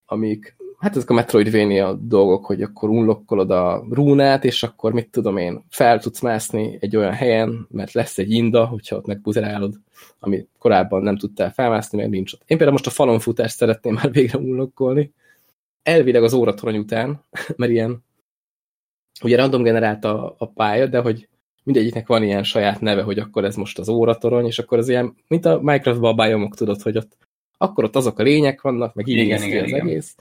amik hát ezek a Metroidvania dolgok, hogy akkor unlokkolod a rúnát, és akkor mit tudom én, fel tudsz mászni egy olyan helyen, mert lesz egy inda, hogyha ott megbuzerálod, amit korábban nem tudtál felmászni, mert nincs ott. Én például most a falon futást szeretném már végre unlokkolni. Elvileg az óratorony után, mert ilyen ugye random generált a, a pálya, de hogy mindegyiknek van ilyen saját neve, hogy akkor ez most az óratorony, és akkor az ilyen, mint a Minecraft-ban a biomok, tudod, hogy ott akkor ott azok a lények vannak, meg így igen, igen, az igen. egész.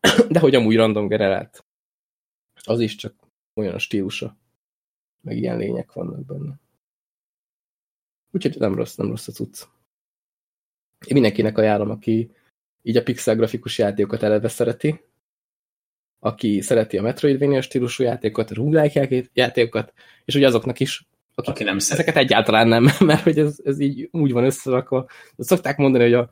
De hogy amúgy random generált. Az is csak olyan a stílusa. Meg ilyen lények vannak benne. Úgyhogy nem rossz, nem rossz a cucc. Én mindenkinek ajánlom, aki így a pixel grafikus játékokat eleve szereti, aki szereti a Metroidvania stílusú játékokat, a roguelike játékokat, és ugye azoknak is, akik aki nem szeret. Ezeket egyáltalán nem, mert hogy ez, ez így úgy van összerakva. Szokták mondani, hogy a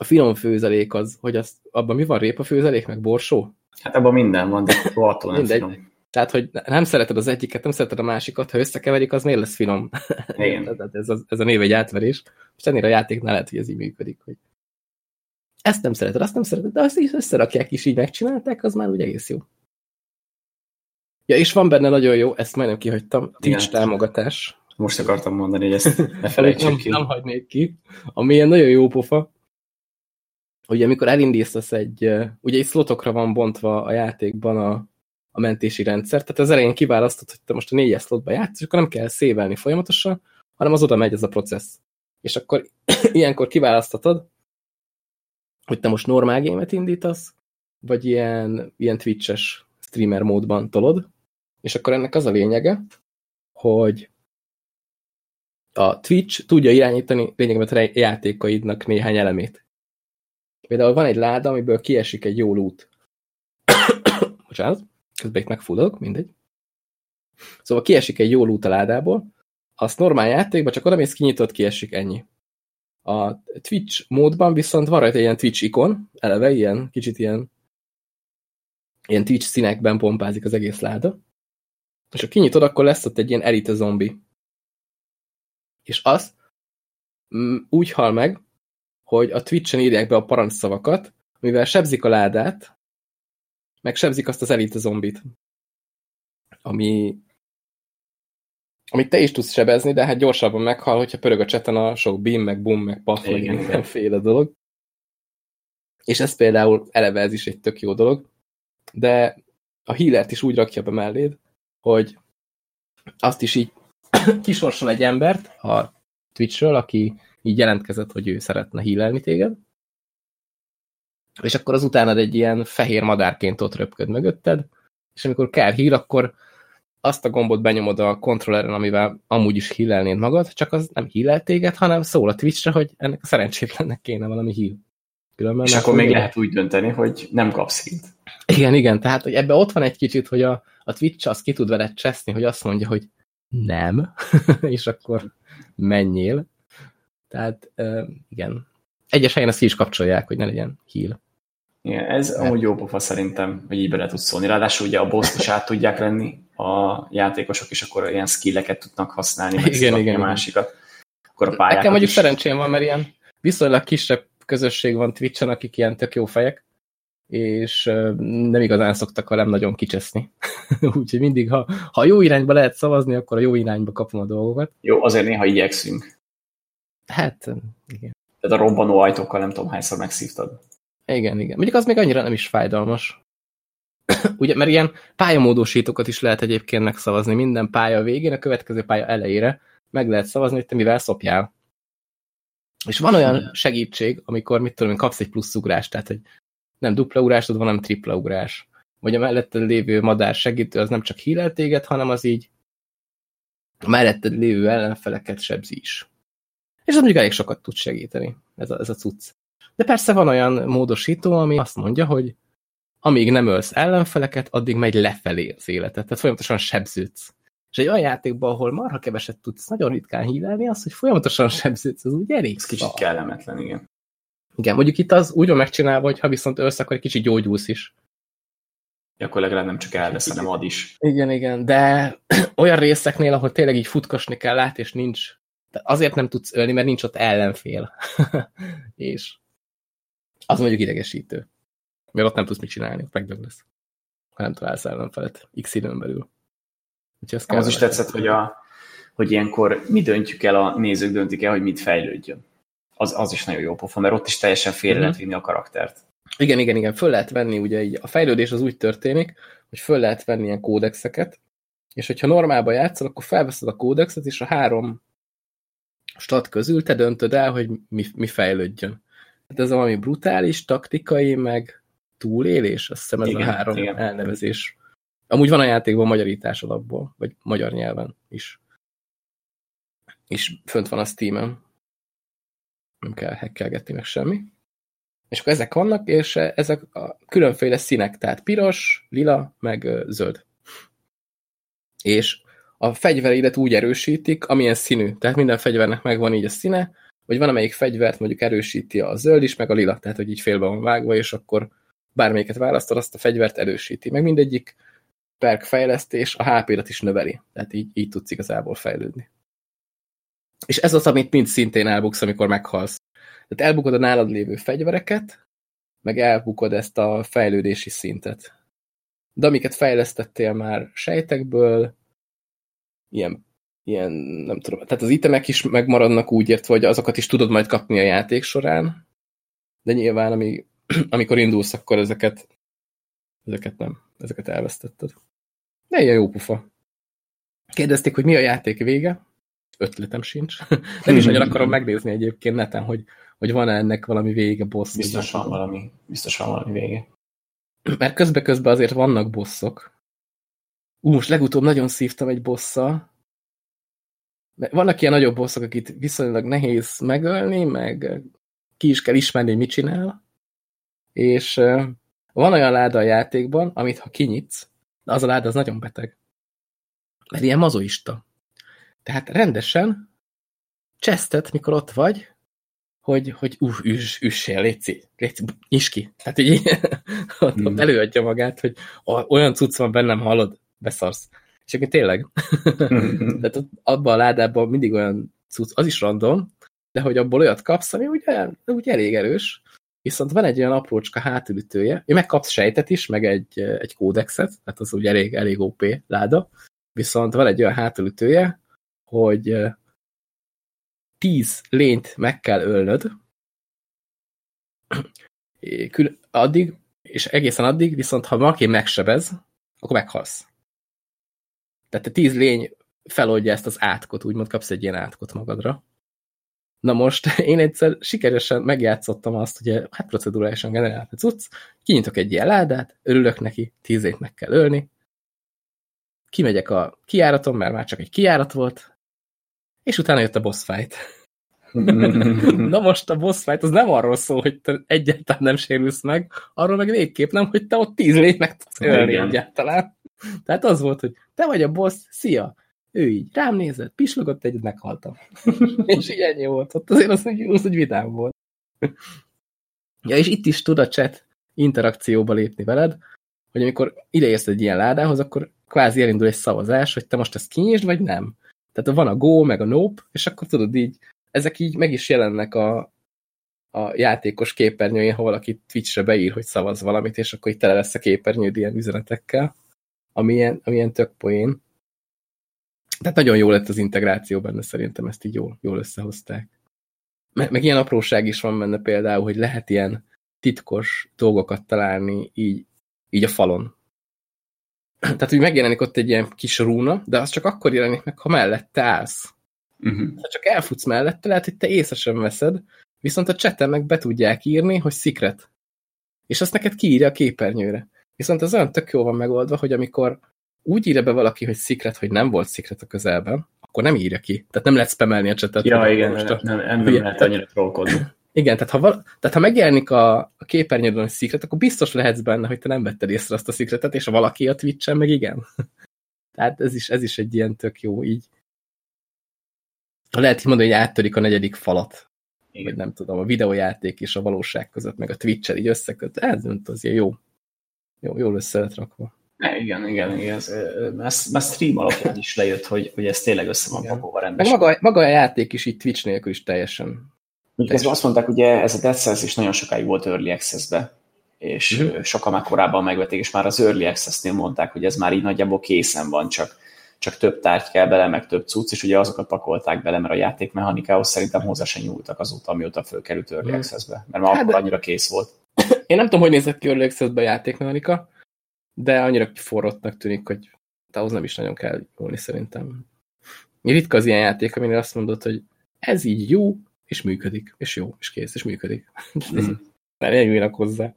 a finom főzelék az, hogy az, abban mi van, répa főzelék, meg borsó? Hát abban minden van, de attól nem Mindegy. finom. Tehát, hogy nem szereted az egyiket, nem szereted a másikat, ha összekeverik, az miért lesz finom? Igen. Ez, a, ez a név egy átverés. És ennél a játéknál lehet, hogy ez így működik, hogy ezt nem szereted, azt nem szereted, de azt is összerakják is, így megcsinálták, az már úgy egész jó. Ja, és van benne nagyon jó, ezt majdnem kihagytam, Twitch támogatás. Most akartam mondani, hogy ezt ne felejtsük ki. Nem, nem hagynék ki. Ami ilyen nagyon jó pofa, hogy amikor elindítasz egy, ugye egy szlotokra van bontva a játékban a, a mentési rendszer, tehát az elején kiválasztod, hogy te most a négyes slotba játsz, és akkor nem kell szévelni folyamatosan, hanem az oda megy ez a processz. És akkor ilyenkor kiválasztatod, hogy te most normál gémet indítasz, vagy ilyen, ilyen Twitch-es streamer módban tolod, és akkor ennek az a lényege, hogy a Twitch tudja irányítani lényegében a játékaidnak néhány elemét. Például van egy láda, amiből kiesik egy jó lút. Bocsánat, közben itt megfudok, mindegy. Szóval kiesik egy jó lút a ládából, azt normál játékban csak oda mész, kinyitod, kiesik, ennyi. A Twitch módban viszont van rajta egy ilyen Twitch ikon, eleve ilyen, kicsit ilyen ilyen Twitch színekben pompázik az egész láda. És ha kinyitod, akkor lesz ott egy ilyen elite zombi. És az mm, úgy hal meg, hogy a Twitch-en írják be a parancsszavakat, mivel sebzik a ládát, meg sebzik azt az elite zombit. Ami amit te is tudsz sebezni, de hát gyorsabban meghal, hogyha pörög a cseten a sok beam, meg boom, meg puff, meg mindenféle dolog. És ez például eleve ez is egy tök jó dolog, de a healert is úgy rakja be melléd, hogy azt is így kisorsol egy embert a Twitchről, aki így jelentkezett, hogy ő szeretne hílelni téged, és akkor az utánad egy ilyen fehér madárként ott röpköd mögötted, és amikor kell hír, akkor azt a gombot benyomod a kontrolleren, amivel amúgy is hílelnéd magad, csak az nem hílel téged, hanem szól a Twitchre, hogy ennek a szerencsétlennek kéne valami híl. Különben és akkor még lehet úgy dönteni, hogy nem kapsz hírt. Igen, igen, tehát hogy ebbe ott van egy kicsit, hogy a, a Twitch az ki tud veled cseszni, hogy azt mondja, hogy nem, és akkor menjél. Tehát igen, egyes helyen ezt ki is kapcsolják, hogy ne legyen híl. Igen, ez hát. amúgy jó pofa szerintem, hogy így bele tudsz szólni. Ráadásul ugye a boss is át tudják lenni a játékosok, és akkor ilyen skilleket tudnak használni, meg igen, igen, a másikat. Akkor a pályákat Nekem mondjuk is... szerencsém van, mert ilyen viszonylag kisebb közösség van Twitch-en, akik ilyen tök jó fejek, és nem igazán szoktak velem nagyon kicseszni. Úgyhogy mindig, ha, ha jó irányba lehet szavazni, akkor a jó irányba kapom a dolgokat. Jó, azért néha igyekszünk. Hát, igen. Tehát a robbanó ajtókkal nem tudom hányszor megszívtad. Igen, igen. Mondjuk az még annyira nem is fájdalmas. Ugye, mert ilyen pályamódosítókat is lehet egyébként megszavazni minden pálya végén, a következő pálya elejére meg lehet szavazni, hogy te mivel szopjál. És van olyan segítség, amikor, mit tudom, kapsz egy plusz ugrást, tehát hogy nem dupla ugrásod van, hanem tripla ugrás. Vagy a melletted lévő madár segítő az nem csak hílel téged, hanem az így a melletted lévő ellenfeleket sebzi is. És az mondjuk elég sokat tud segíteni, ez a, ez a cucc. De persze van olyan módosító, ami azt mondja, hogy amíg nem ölsz ellenfeleket, addig megy lefelé az életet. Tehát folyamatosan sebződsz. És egy olyan játékban, ahol marha keveset tudsz nagyon ritkán hílelni, az, hogy folyamatosan sebződsz, az úgy elég Ez kicsit kellemetlen, igen. Igen, mondjuk itt az úgy van megcsinálva, hogy ha viszont ölsz, akkor egy kicsit gyógyulsz is. Ja, akkor legalább nem csak elvesz, hanem ad is. Igen, igen, de olyan részeknél, ahol tényleg így futkosni kell át, és nincs, azért nem tudsz ölni, mert nincs ott ellenfél. és az mondjuk idegesítő. Mert ott nem tudsz mit csinálni, ott megdög lesz. Ha nem találsz ellenfelet x időn belül. az, az is tetszett, hogy, a, hogy ilyenkor mi döntjük el, a nézők döntik el, hogy mit fejlődjön. Az, az is nagyon jó pofa, mert ott is teljesen félre mm -hmm. lehet vinni a karaktert. Igen, igen, igen, föl lehet venni, ugye így a fejlődés az úgy történik, hogy föl lehet venni ilyen kódexeket, és hogyha normálban játszol, akkor felveszed a kódexet, és a három stat közül te döntöd el, hogy mi, mi fejlődjön. Tehát ez valami brutális, taktikai, meg túlélés, azt hiszem ez igen, a három igen. elnevezés. Amúgy van a játékban magyarítás alapból, vagy magyar nyelven is. És fönt van a Steam-en. Nem kell hekkelgetni meg semmi. És akkor ezek vannak, és ezek a különféle színek, tehát piros, lila, meg zöld. És a fegyvereidet úgy erősítik, amilyen színű. Tehát minden fegyvernek megvan így a színe, vagy van amelyik fegyvert mondjuk erősíti a zöld is, meg a lila, tehát hogy így félbe van vágva, és akkor bármelyiket választod, azt a fegyvert erősíti. Meg mindegyik perk fejlesztés a HP-rat is növeli, tehát így, így tudsz igazából fejlődni. És ez az, amit mind szintén elbuksz, amikor meghalsz. Tehát elbukod a nálad lévő fegyvereket, meg elbukod ezt a fejlődési szintet. De amiket fejlesztettél már sejtekből, ilyen ilyen, nem tudom, tehát az itemek is megmaradnak úgy értve, hogy azokat is tudod majd kapni a játék során, de nyilván, ami, amikor indulsz, akkor ezeket, ezeket nem, ezeket elvesztetted. De ilyen jó pufa. Kérdezték, hogy mi a játék vége, ötletem sincs. nem is nagyon akarom megnézni egyébként neten, hogy, hogy van-e ennek valami vége, boss. Biztos van valami, biztos van valami vége. Mert közben-közben azért vannak bosszok. Ú, most legutóbb nagyon szívtam egy bosszal, vannak ilyen nagyobb bosszok, akit viszonylag nehéz megölni, meg ki is kell ismerni, mit csinál. És van olyan láda a játékban, amit ha kinyitsz, az a láda az nagyon beteg. Mert ilyen mazoista. Tehát rendesen csesztet, mikor ott vagy, hogy, hogy uh, üss, üssél, léci, léci, nyis ki. Tehát így hmm. előadja magát, hogy olyan cucc van bennem, hallod, beszarsz. És egyébként tényleg. Tehát abban a ládában mindig olyan cucc, az is random, de hogy abból olyat kapsz, ami ugye, úgy elég erős, viszont van egy olyan aprócska hátulütője, én megkapsz sejtet is, meg egy, egy kódexet, tehát az úgy elég, elég OP láda, viszont van egy olyan hátulütője, hogy tíz lényt meg kell ölnöd, addig, és egészen addig, viszont ha valaki megsebez, akkor meghalsz. Tehát a tíz lény feloldja ezt az átkot, úgymond kapsz egy ilyen átkot magadra. Na most én egyszer sikeresen megjátszottam azt, hogy hát procedurálisan generált a cucc, kinyitok egy ilyen ládát, örülök neki, tízét meg kell ölni, kimegyek a kiáraton, mert már csak egy kiárat volt, és utána jött a boss fight. Na most a boss fight az nem arról szól, hogy te egyáltalán nem sérülsz meg, arról meg végképp nem, hogy te ott tíz meg tudsz ölni egyáltalán. Tehát az volt, hogy te vagy a boss, szia! Ő így rám nézett, pislogott egyet, meghaltam. és így ennyi volt. Ott azért az, hogy, az, hogy vidám volt. ja, és itt is tud a chat interakcióba lépni veled, hogy amikor ideérsz egy ilyen ládához, akkor kvázi elindul egy szavazás, hogy te most ezt kinyisd, vagy nem. Tehát van a go, meg a nope, és akkor tudod így, ezek így meg is jelennek a, a játékos képernyőjén, ha valaki Twitchre beír, hogy szavaz valamit, és akkor így tele lesz a képernyőd ilyen üzenetekkel, ami ilyen, ami ilyen tök poén. Tehát nagyon jó lett az integráció benne, szerintem ezt így jól, jól összehozták. Meg, meg ilyen apróság is van benne például, hogy lehet ilyen titkos dolgokat találni így, így a falon. Tehát, hogy megjelenik ott egy ilyen kis rúna, de az csak akkor jelenik meg, ha mellette állsz. Uh -huh. Ha csak elfutsz mellette, lehet, hogy te észre sem veszed, viszont a cseten meg be tudják írni, hogy secret. És azt neked kiírja a képernyőre. Viszont ez olyan tök jó van megoldva, hogy amikor úgy írja be valaki, hogy secret, hogy nem volt secret a közelben, akkor nem írja ki. Tehát nem lehet spamelni a csetet. Ja, igen, nem, nem, nem, nem lehet annyira trollkodni. Igen, tehát ha, val tehát ha megjelenik a, a képernyődön, hogy secret, akkor biztos lehetsz benne, hogy te nem vetted észre azt a secretet, és ha valaki a Twitch-en, meg igen. tehát ez is, ez is egy ilyen tök jó így. Lehet így mondani, hogy áttörik a negyedik falat. Igen. Vagy nem tudom, a videójáték és a valóság között, meg a Twitch-el így összeköt. Ez az ilyen jó. Jó, jól össze lett rakva. Ne, igen, igen, igen. Ez, ez, ez stream alapján is lejött, hogy, hogy ez tényleg össze van pakolva rendesen. Maga, maga a játék is így Twitch nélkül is teljesen Miközben azt mondták, ugye ez a Dead Cells is nagyon sokáig volt Early Access-be, és. -huh. sokan már korábban megvették, és már az Early Access-nél mondták, hogy ez már így nagyjából készen van, csak, csak több tárgy kell bele, meg több cucc, és ugye azokat pakolták bele, mert a játékmechanikához szerintem hozzá sem nyúltak azóta, amióta fölkerült Early mhm. Access-be, mert már hát akkor annyira kész volt. Én nem tudom, hogy nézett ki Early Access-be játékmechanika, de annyira kiforrottnak tűnik, hogy ahhoz nem is nagyon kell nyúlni szerintem. Ritka az ilyen játék, aminél azt mondod, hogy ez így jó, és működik, és jó, és kész, és működik. Mm. Nem nyúlnak hozzá.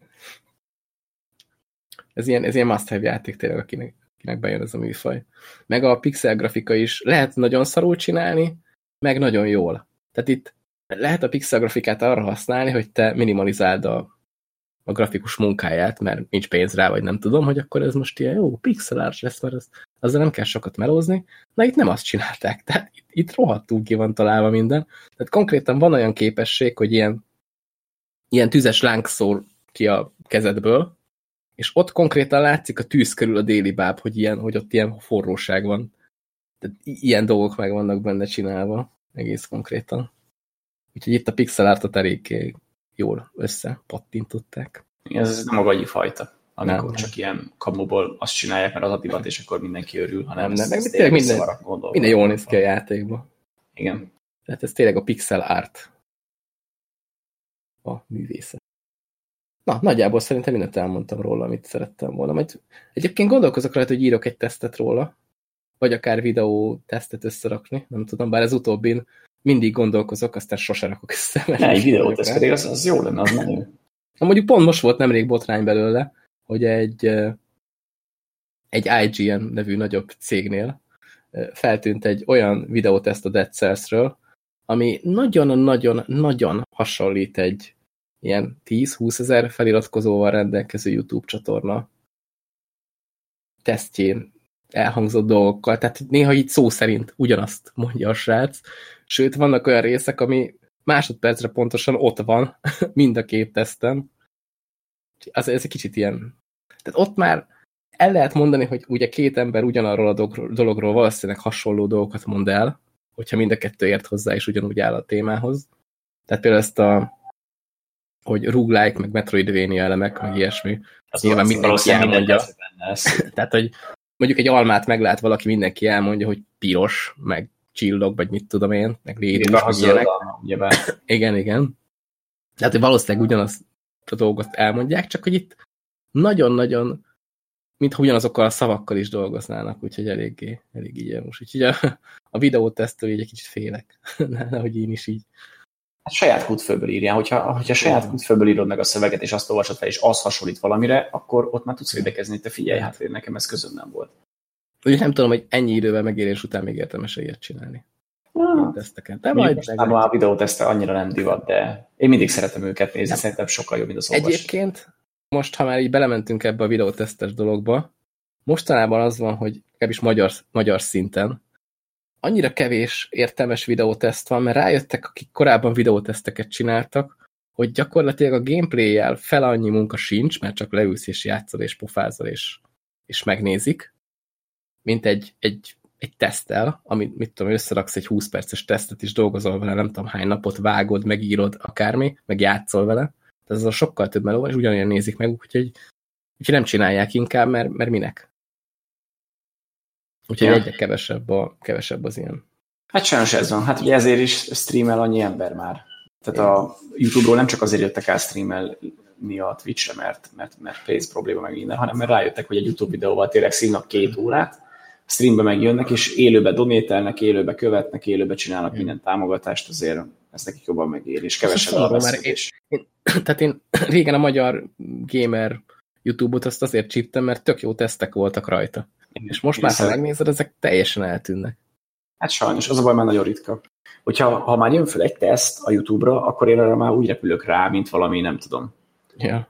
Ez ilyen, ez ilyen must-have játék tényleg, akinek, akinek bejön ez a műfaj. Meg a pixel grafika is lehet nagyon szarul csinálni, meg nagyon jól. Tehát itt lehet a pixel grafikát arra használni, hogy te minimalizáld a, a grafikus munkáját, mert nincs pénz rá, vagy nem tudom, hogy akkor ez most ilyen jó, pixel art lesz, mert az, azzal nem kell sokat melózni. Na itt nem azt csinálták, tehát itt, itt rohadtul ki van találva minden. Tehát konkrétan van olyan képesség, hogy ilyen, ilyen tüzes láng szól ki a kezedből, és ott konkrétan látszik a tűz körül a déli báb, hogy, ilyen, hogy ott ilyen forróság van. Tehát ilyen dolgok meg vannak benne csinálva, egész konkrétan. Úgyhogy itt a pixel artot eléggé jól összepattintották. Ez nem a gagyi fajta, amikor nem, csak ilyen kamuból azt csinálják, mert az a divat, és akkor mindenki örül, hanem nem, nem, tényleg minden, minden jól néz ki a játékban. Igen. Tehát ez tényleg a pixel art a művészet. Na, nagyjából szerintem mindent elmondtam róla, amit szerettem volna. Majd egyébként gondolkozok rajta, hogy írok egy tesztet róla, vagy akár videó tesztet összerakni, nem tudom, bár ez utóbbin mindig gondolkozok, aztán sose rakok össze. Ne, egy videót, ez pedig az, az jó lenne, az menő. Na mondjuk pont most volt nemrég botrány belőle, hogy egy, egy IGN nevű nagyobb cégnél feltűnt egy olyan videóteszt a Dead Cells-ről, ami nagyon-nagyon-nagyon hasonlít egy ilyen 10-20 ezer feliratkozóval rendelkező YouTube csatorna tesztjén elhangzott dolgokkal, tehát néha így szó szerint ugyanazt mondja a srác, sőt vannak olyan részek, ami másodpercre pontosan ott van, mind a két teszten. Az, ez egy kicsit ilyen. Tehát ott már el lehet mondani, hogy ugye két ember ugyanarról a dologról valószínűleg hasonló dolgokat mond el, hogyha mind a kettő ért hozzá, és ugyanúgy áll a témához. Tehát például ezt a hogy roguelike, meg Metroidvania elemek, meg ilyesmi. Az nyilván mindenki elmondja. Tehát, hogy mondjuk egy almát meglát valaki, mindenki elmondja, hogy piros, meg csillog, vagy mit tudom én, meg meg ilyenek. igen, igen. Tehát, valószínűleg ugyanazt a dolgot elmondják, csak hogy itt nagyon-nagyon mintha ugyanazokkal a szavakkal is dolgoznának, úgyhogy eléggé, elég így most. Úgyhogy a, a videótesztől így egy kicsit félek, nehogy én is így Hát saját kutfőből írjál. Hogyha, hogyha saját kutfőből írod meg a szöveget, és azt olvasod fel, és az hasonlít valamire, akkor ott már tudsz védekezni, te figyelj, hát én nekem ez közöm nem volt. Úgy nem tudom, hogy ennyi idővel megérés után még érdemes ilyet csinálni. Ah, Teszteken. De majd Mostában a videóteszte annyira nem divat, de én mindig szeretem őket nézni, szerintem sokkal jobb, mint az olvasás. Egyébként, most, ha már így belementünk ebbe a videótesztes dologba, mostanában az van, hogy legalábbis magyar, magyar szinten, annyira kevés értelmes videóteszt van, mert rájöttek, akik korábban videóteszteket csináltak, hogy gyakorlatilag a gameplay-jel fel annyi munka sincs, mert csak leülsz és játszol és pofázol és, és megnézik, mint egy, egy, egy tesztel, amit mit tudom, összeraksz egy 20 perces tesztet, és dolgozol vele nem tudom hány napot, vágod, megírod akármi, meg játszol vele. Tehát ez a sokkal több meló, és ugyanilyen nézik meg, úgyhogy, úgyhogy nem csinálják inkább, mert, mert minek? Úgyhogy ja. egyre kevesebb, a, kevesebb az ilyen. Hát sajnos ez van. Hát ugye ezért is streamel annyi ember már. Tehát a YouTube-ról nem csak azért jöttek el streamelni a Twitch-re, mert, mert, mert pénz probléma meg minden, hanem mert rájöttek, hogy egy YouTube videóval tényleg szívnak két órát, streambe megjönnek, és élőbe donételnek, élőbe követnek, élőbe csinálnak minden támogatást, azért ez nekik jobban megér, és kevesebb a már én, én, Tehát én régen a magyar gamer YouTube-ot azt azért csíptem, mert tök jó tesztek voltak rajta. És most már, ha megnézed, ezek teljesen eltűnnek. Hát sajnos, az a baj már nagyon ritka. Hogyha ha már jön fel egy teszt a YouTube-ra, akkor én arra már úgy repülök rá, mint valami, nem tudom. Ja.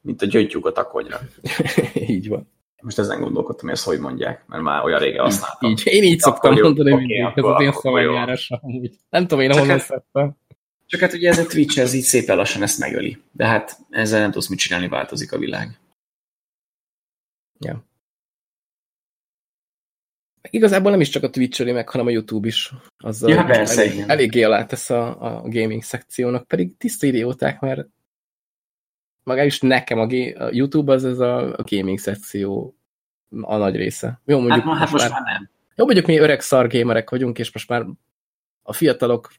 Mint a gyöngytyúk a takonyra. így van. Most ezen gondolkodtam, hogy ezt hogy mondják, mert már olyan régen használtam. Így, én így szoktam akkor mondani okay, mindig, akkor, ez az én szavanyárása amúgy. Nem tudom én, honnan szedtem. Csak hát ugye ez a Twitch, ez így szépen lassan ezt megöli. De hát ezzel nem tudsz mit csinálni, változik a világ. Ja. Igazából nem is csak a Twitch meg, hanem a YouTube is. Azzal ja, persze, elég, eléggé alá tesz a, a gaming szekciónak, pedig tiszta idióták, mert magáis nekem a, a YouTube az ez a, a gaming szekció a nagy része. Jó, mondjuk hát, hát most, már, már nem. Jó, mondjuk mi öreg szar gamerek vagyunk, és most már a fiatalok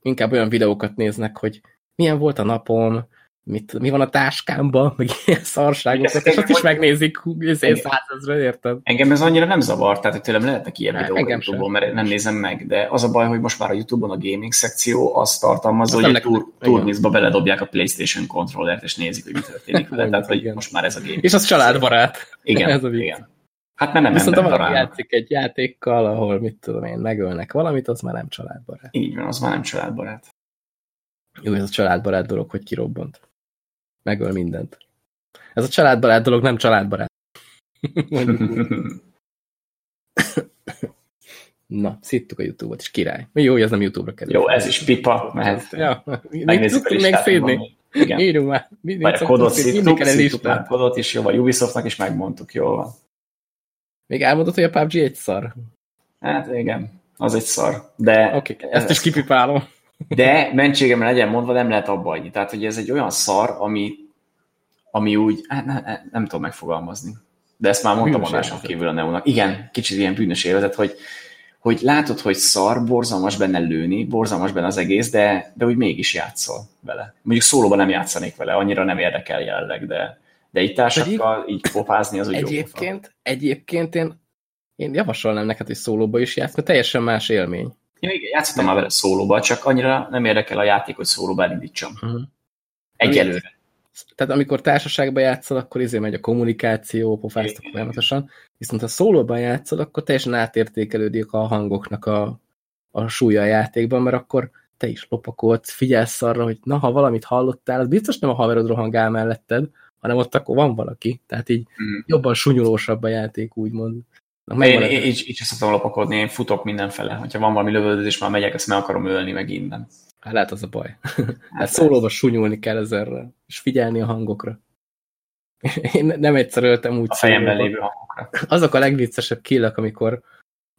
inkább olyan videókat néznek, hogy milyen volt a napom, mit, mi van a táskámban, meg ilyen szarságokat, és azt is megnézik százezre, érted? Engem ez annyira nem zavar, tehát hogy tőlem lehetnek ilyen videók a youtube mert nem nézem meg, de az a baj, hogy most már a Youtube-on a gaming szekció azt tartalmazza, hogy a tur, turmixba beledobják a Playstation kontrollert, és nézik, hogy mi történik vele, tehát hogy igen. most már ez a game. És az családbarát. Igen, ez a igen. Hát mert nem Viszont ha valaki játszik egy játékkal, ahol mit tudom én, megölnek valamit, az már nem családbarát. Így van, az már nem családbarát. Jó, ez a családbarát dolog, hogy kirobbant megöl mindent. Ez a családbarát dolog nem családbarát. Na, szittuk a Youtube-ot, és király. Jó, hogy ez nem Youtube-ra kerül. Jó, ez is pipa, mehet. Ja, megnézzük a még szédni. Igen. Írjunk már. Vagy a kodot szittuk, szittuk már kodot is, jó, a Ubisoftnak is megmondtuk, jó van. Még elmondod, hogy a PUBG egy szar? Hát igen, az egy szar. De Oké, okay, ezt is kipipálom. De mentségemre legyen mondva, nem lehet abba adni. Tehát, hogy ez egy olyan szar, ami, ami úgy, hát ne, ne, nem tudom megfogalmazni. De ezt már mondtam adáson kívül a Neónak. Igen, kicsit ilyen bűnös élvezet, hogy, hogy látod, hogy szar, borzalmas benne lőni, borzalmas benne az egész, de, de úgy mégis játszol vele. Mondjuk szólóban nem játszanék vele, annyira nem érdekel jelenleg, de, de itt társakkal így popázni az úgy egyébként, jó. Egyébként én, én javasolnám neked, hogy szólóba is játsz, mert teljesen más élmény. Ja, igen, játszottam már vele szólóba, csak annyira nem érdekel a játék, hogy szólóba elindítsam. Uh mhm. -huh. Egyelőre. Tehát amikor társaságban játszol, akkor izé megy a kommunikáció, pofáztak folyamatosan, viszont ha szólóban játszol, akkor teljesen átértékelődik a hangoknak a, a súlya a játékban, mert akkor te is lopakodsz, figyelsz arra, hogy na, ha valamit hallottál, az biztos nem a haverod rohangál melletted, hanem ott akkor van valaki. Tehát így mm. jobban sunyolósabb a játék, úgymond. Na, én, én, így, így szoktam lopakodni, én futok mindenfele. Hogyha van valami lövöldözés, már megyek, ezt meg akarom ölni meg innen. Hát lehet az a baj. Hát, hát szólóba sunyulni kell ezerre, és figyelni a hangokra. Én nem egyszer öltem úgy A fejemben lévő hangokra. Azok a legviccesebb killek, amikor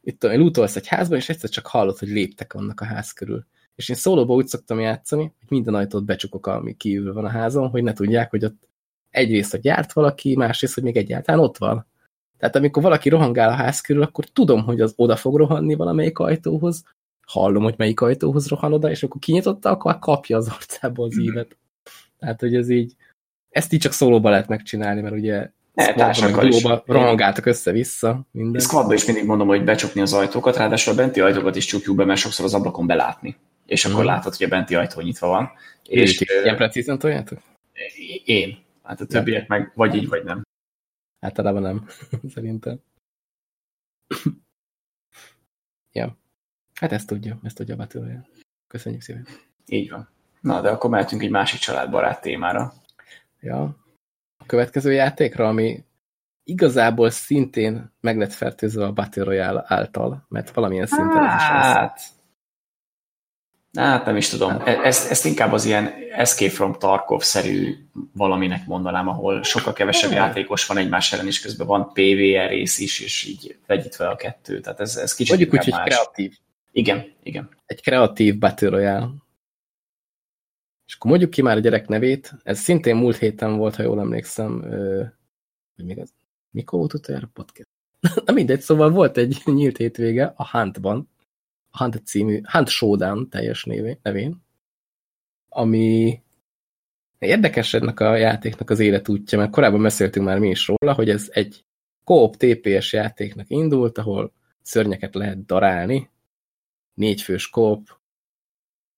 itt tudom, lútolsz egy házban, és egyszer csak hallod, hogy léptek annak a ház körül. És én szólóba úgy szoktam játszani, hogy minden ajtót becsukok, ami kívül van a házon, hogy ne tudják, hogy ott egyrészt, hogy járt valaki, másrészt, hogy még egyáltalán ott van. Tehát amikor valaki rohangál a ház körül, akkor tudom, hogy az oda fog rohanni valamelyik ajtóhoz, hallom, hogy melyik ajtóhoz rohan oda, és akkor kinyitotta, akkor kapja az arcába az ívet. Tehát, hogy ez így, ezt így csak szólóba lehet megcsinálni, mert ugye ne, rohangáltak össze-vissza. Squadban is mindig mondom, hogy becsukni az ajtókat, ráadásul a benti ajtókat is csukjuk be, mert sokszor az ablakon belátni. és akkor mm. látod, hogy a benti ajtó nyitva van. És, és ilyen precízen toljátok? Én. Hát a többiek meg vagy így, vagy nem. Általában nem, szerintem. ja. Hát ezt tudja, ezt tudja a Battle Köszönjük szépen. Így van. Na, de akkor mehetünk egy másik családbarát témára. Ja. A következő játékra, ami igazából szintén meg lett fertőzve a Battle Royale által, mert valamilyen szinten hát, Hát nem is tudom. E- ezt, ezt inkább az ilyen Escape from Tarkov-szerű valaminek mondanám, ahol sokkal kevesebb játékos van egymás ellen, és közben van PVR rész is, és így vegyítve a kettő. Tehát ez, ez kicsit Mondjuk úgy, hogy kreatív. Igen, igen. Egy kreatív Battle Royale. És akkor mondjuk ki már a gyerek nevét. Ez szintén múlt héten volt, ha jól emlékszem. Hogy még az, mikor volt utoljára podcast? Na mindegy, szóval volt egy nyílt hétvége a Huntban, Hunt című, Hunt Showdown teljes nevén, ami érdekes ennek a játéknak az életútja, mert korábban beszéltünk már mi is róla, hogy ez egy koop TPS játéknak indult, ahol szörnyeket lehet darálni, négyfős koop,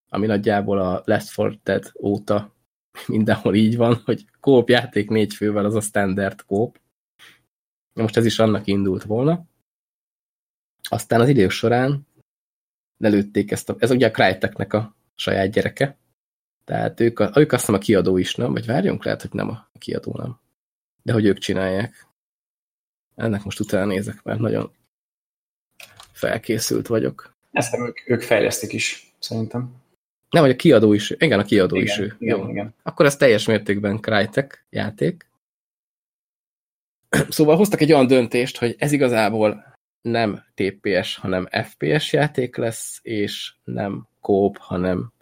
ami nagyjából a Left 4 Dead óta mindenhol így van, hogy kóp játék négy fővel az a standard kóp. Most ez is annak indult volna. Aztán az idők során lelőtték ezt a, ez ugye a Cryteknek a saját gyereke, tehát ők, a, ők azt nem a kiadó is, nem? Vagy várjunk, lehet, hogy nem a kiadó, nem. De hogy ők csinálják. Ennek most utána nézek, mert nagyon felkészült vagyok. Ezt nem ők, ők fejlesztik is, szerintem. Nem, vagy a kiadó is. Igen, a kiadó igen, is ő. Igen, Jó. igen. Akkor ez teljes mértékben Crytek játék. Szóval hoztak egy olyan döntést, hogy ez igazából nem TPS, hanem FPS játék lesz, és nem kóp, hanem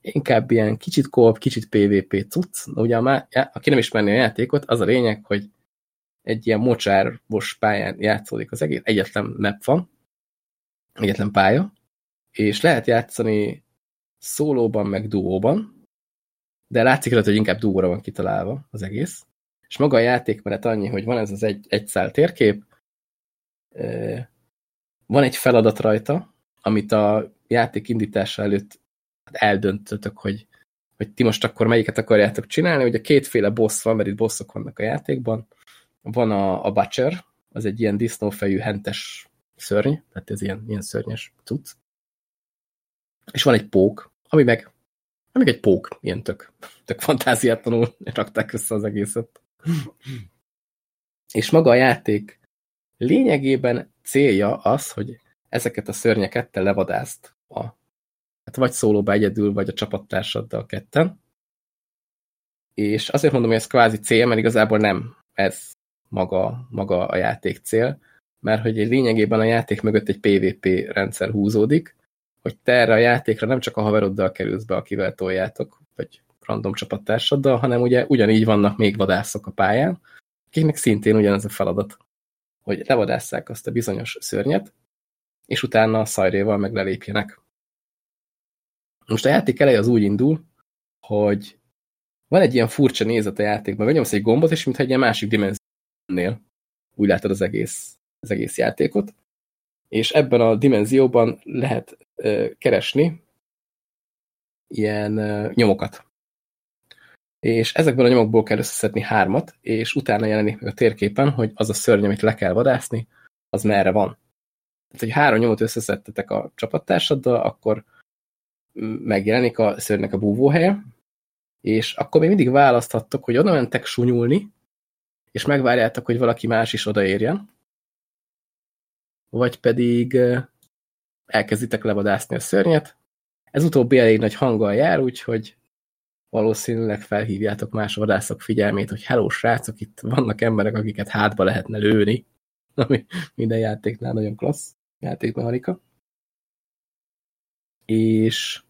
inkább ilyen kicsit kóp, kicsit PvP cucc. Ugye, már, aki nem ismerné a játékot, az a lényeg, hogy egy ilyen mocsáros pályán játszódik az egész, egyetlen map van, egyetlen pálya, és lehet játszani szólóban, meg duóban, de látszik hogy inkább duóra van kitalálva az egész. És maga a játékmenet annyi, hogy van ez az egy, egy szál térkép, van egy feladat rajta, amit a játék indítása előtt eldöntötök, hogy, hogy ti most akkor melyiket akarjátok csinálni. Ugye kétféle boss van, mert itt bosszok vannak a játékban. Van a, a Butcher, az egy ilyen disznófejű hentes szörny, tehát ez ilyen, ilyen szörnyes cucc. És van egy pók, ami meg, ami meg egy pók, ilyen tök, tök fantáziátlanul rakták össze az egészet. És maga a játék lényegében célja az, hogy ezeket a szörnyeket te levadászt a, hát vagy szólóba egyedül, vagy a csapattársaddal ketten. És azért mondom, hogy ez kvázi cél, mert igazából nem ez maga, maga a játék cél, mert hogy lényegében a játék mögött egy PvP rendszer húzódik, hogy te erre a játékra nem csak a haveroddal kerülsz be, akivel toljátok, vagy random csapattársaddal, hanem ugye ugyanígy vannak még vadászok a pályán, akiknek szintén ugyanez a feladat, hogy levadásszák azt a bizonyos szörnyet, és utána a szajréval meg lelépjenek. Most a játék eleje az úgy indul, hogy van egy ilyen furcsa nézet a játékban, vagy nyomsz egy gombot, és mintha egy ilyen másik dimenziónél úgy látod az egész, az egész játékot, és ebben a dimenzióban lehet ö, keresni ilyen ö, nyomokat. És ezekből a nyomokból kell összeszedni hármat, és utána jelenik meg a térképen, hogy az a szörny, amit le kell vadászni, az merre van. Tehát, hogy három nyomot összeszedtetek a csapattársaddal, akkor megjelenik a szörnynek a búvóhelye, és akkor még mindig választhattok, hogy oda mentek sunyulni, és megvárjátok, hogy valaki más is odaérjen, vagy pedig elkezditek levadászni a szörnyet. Ez utóbbi elég nagy hanggal jár, úgyhogy valószínűleg felhívjátok más vadászok figyelmét, hogy hello srácok, itt vannak emberek, akiket hátba lehetne lőni, ami minden játéknál nagyon klassz játékmechanika. És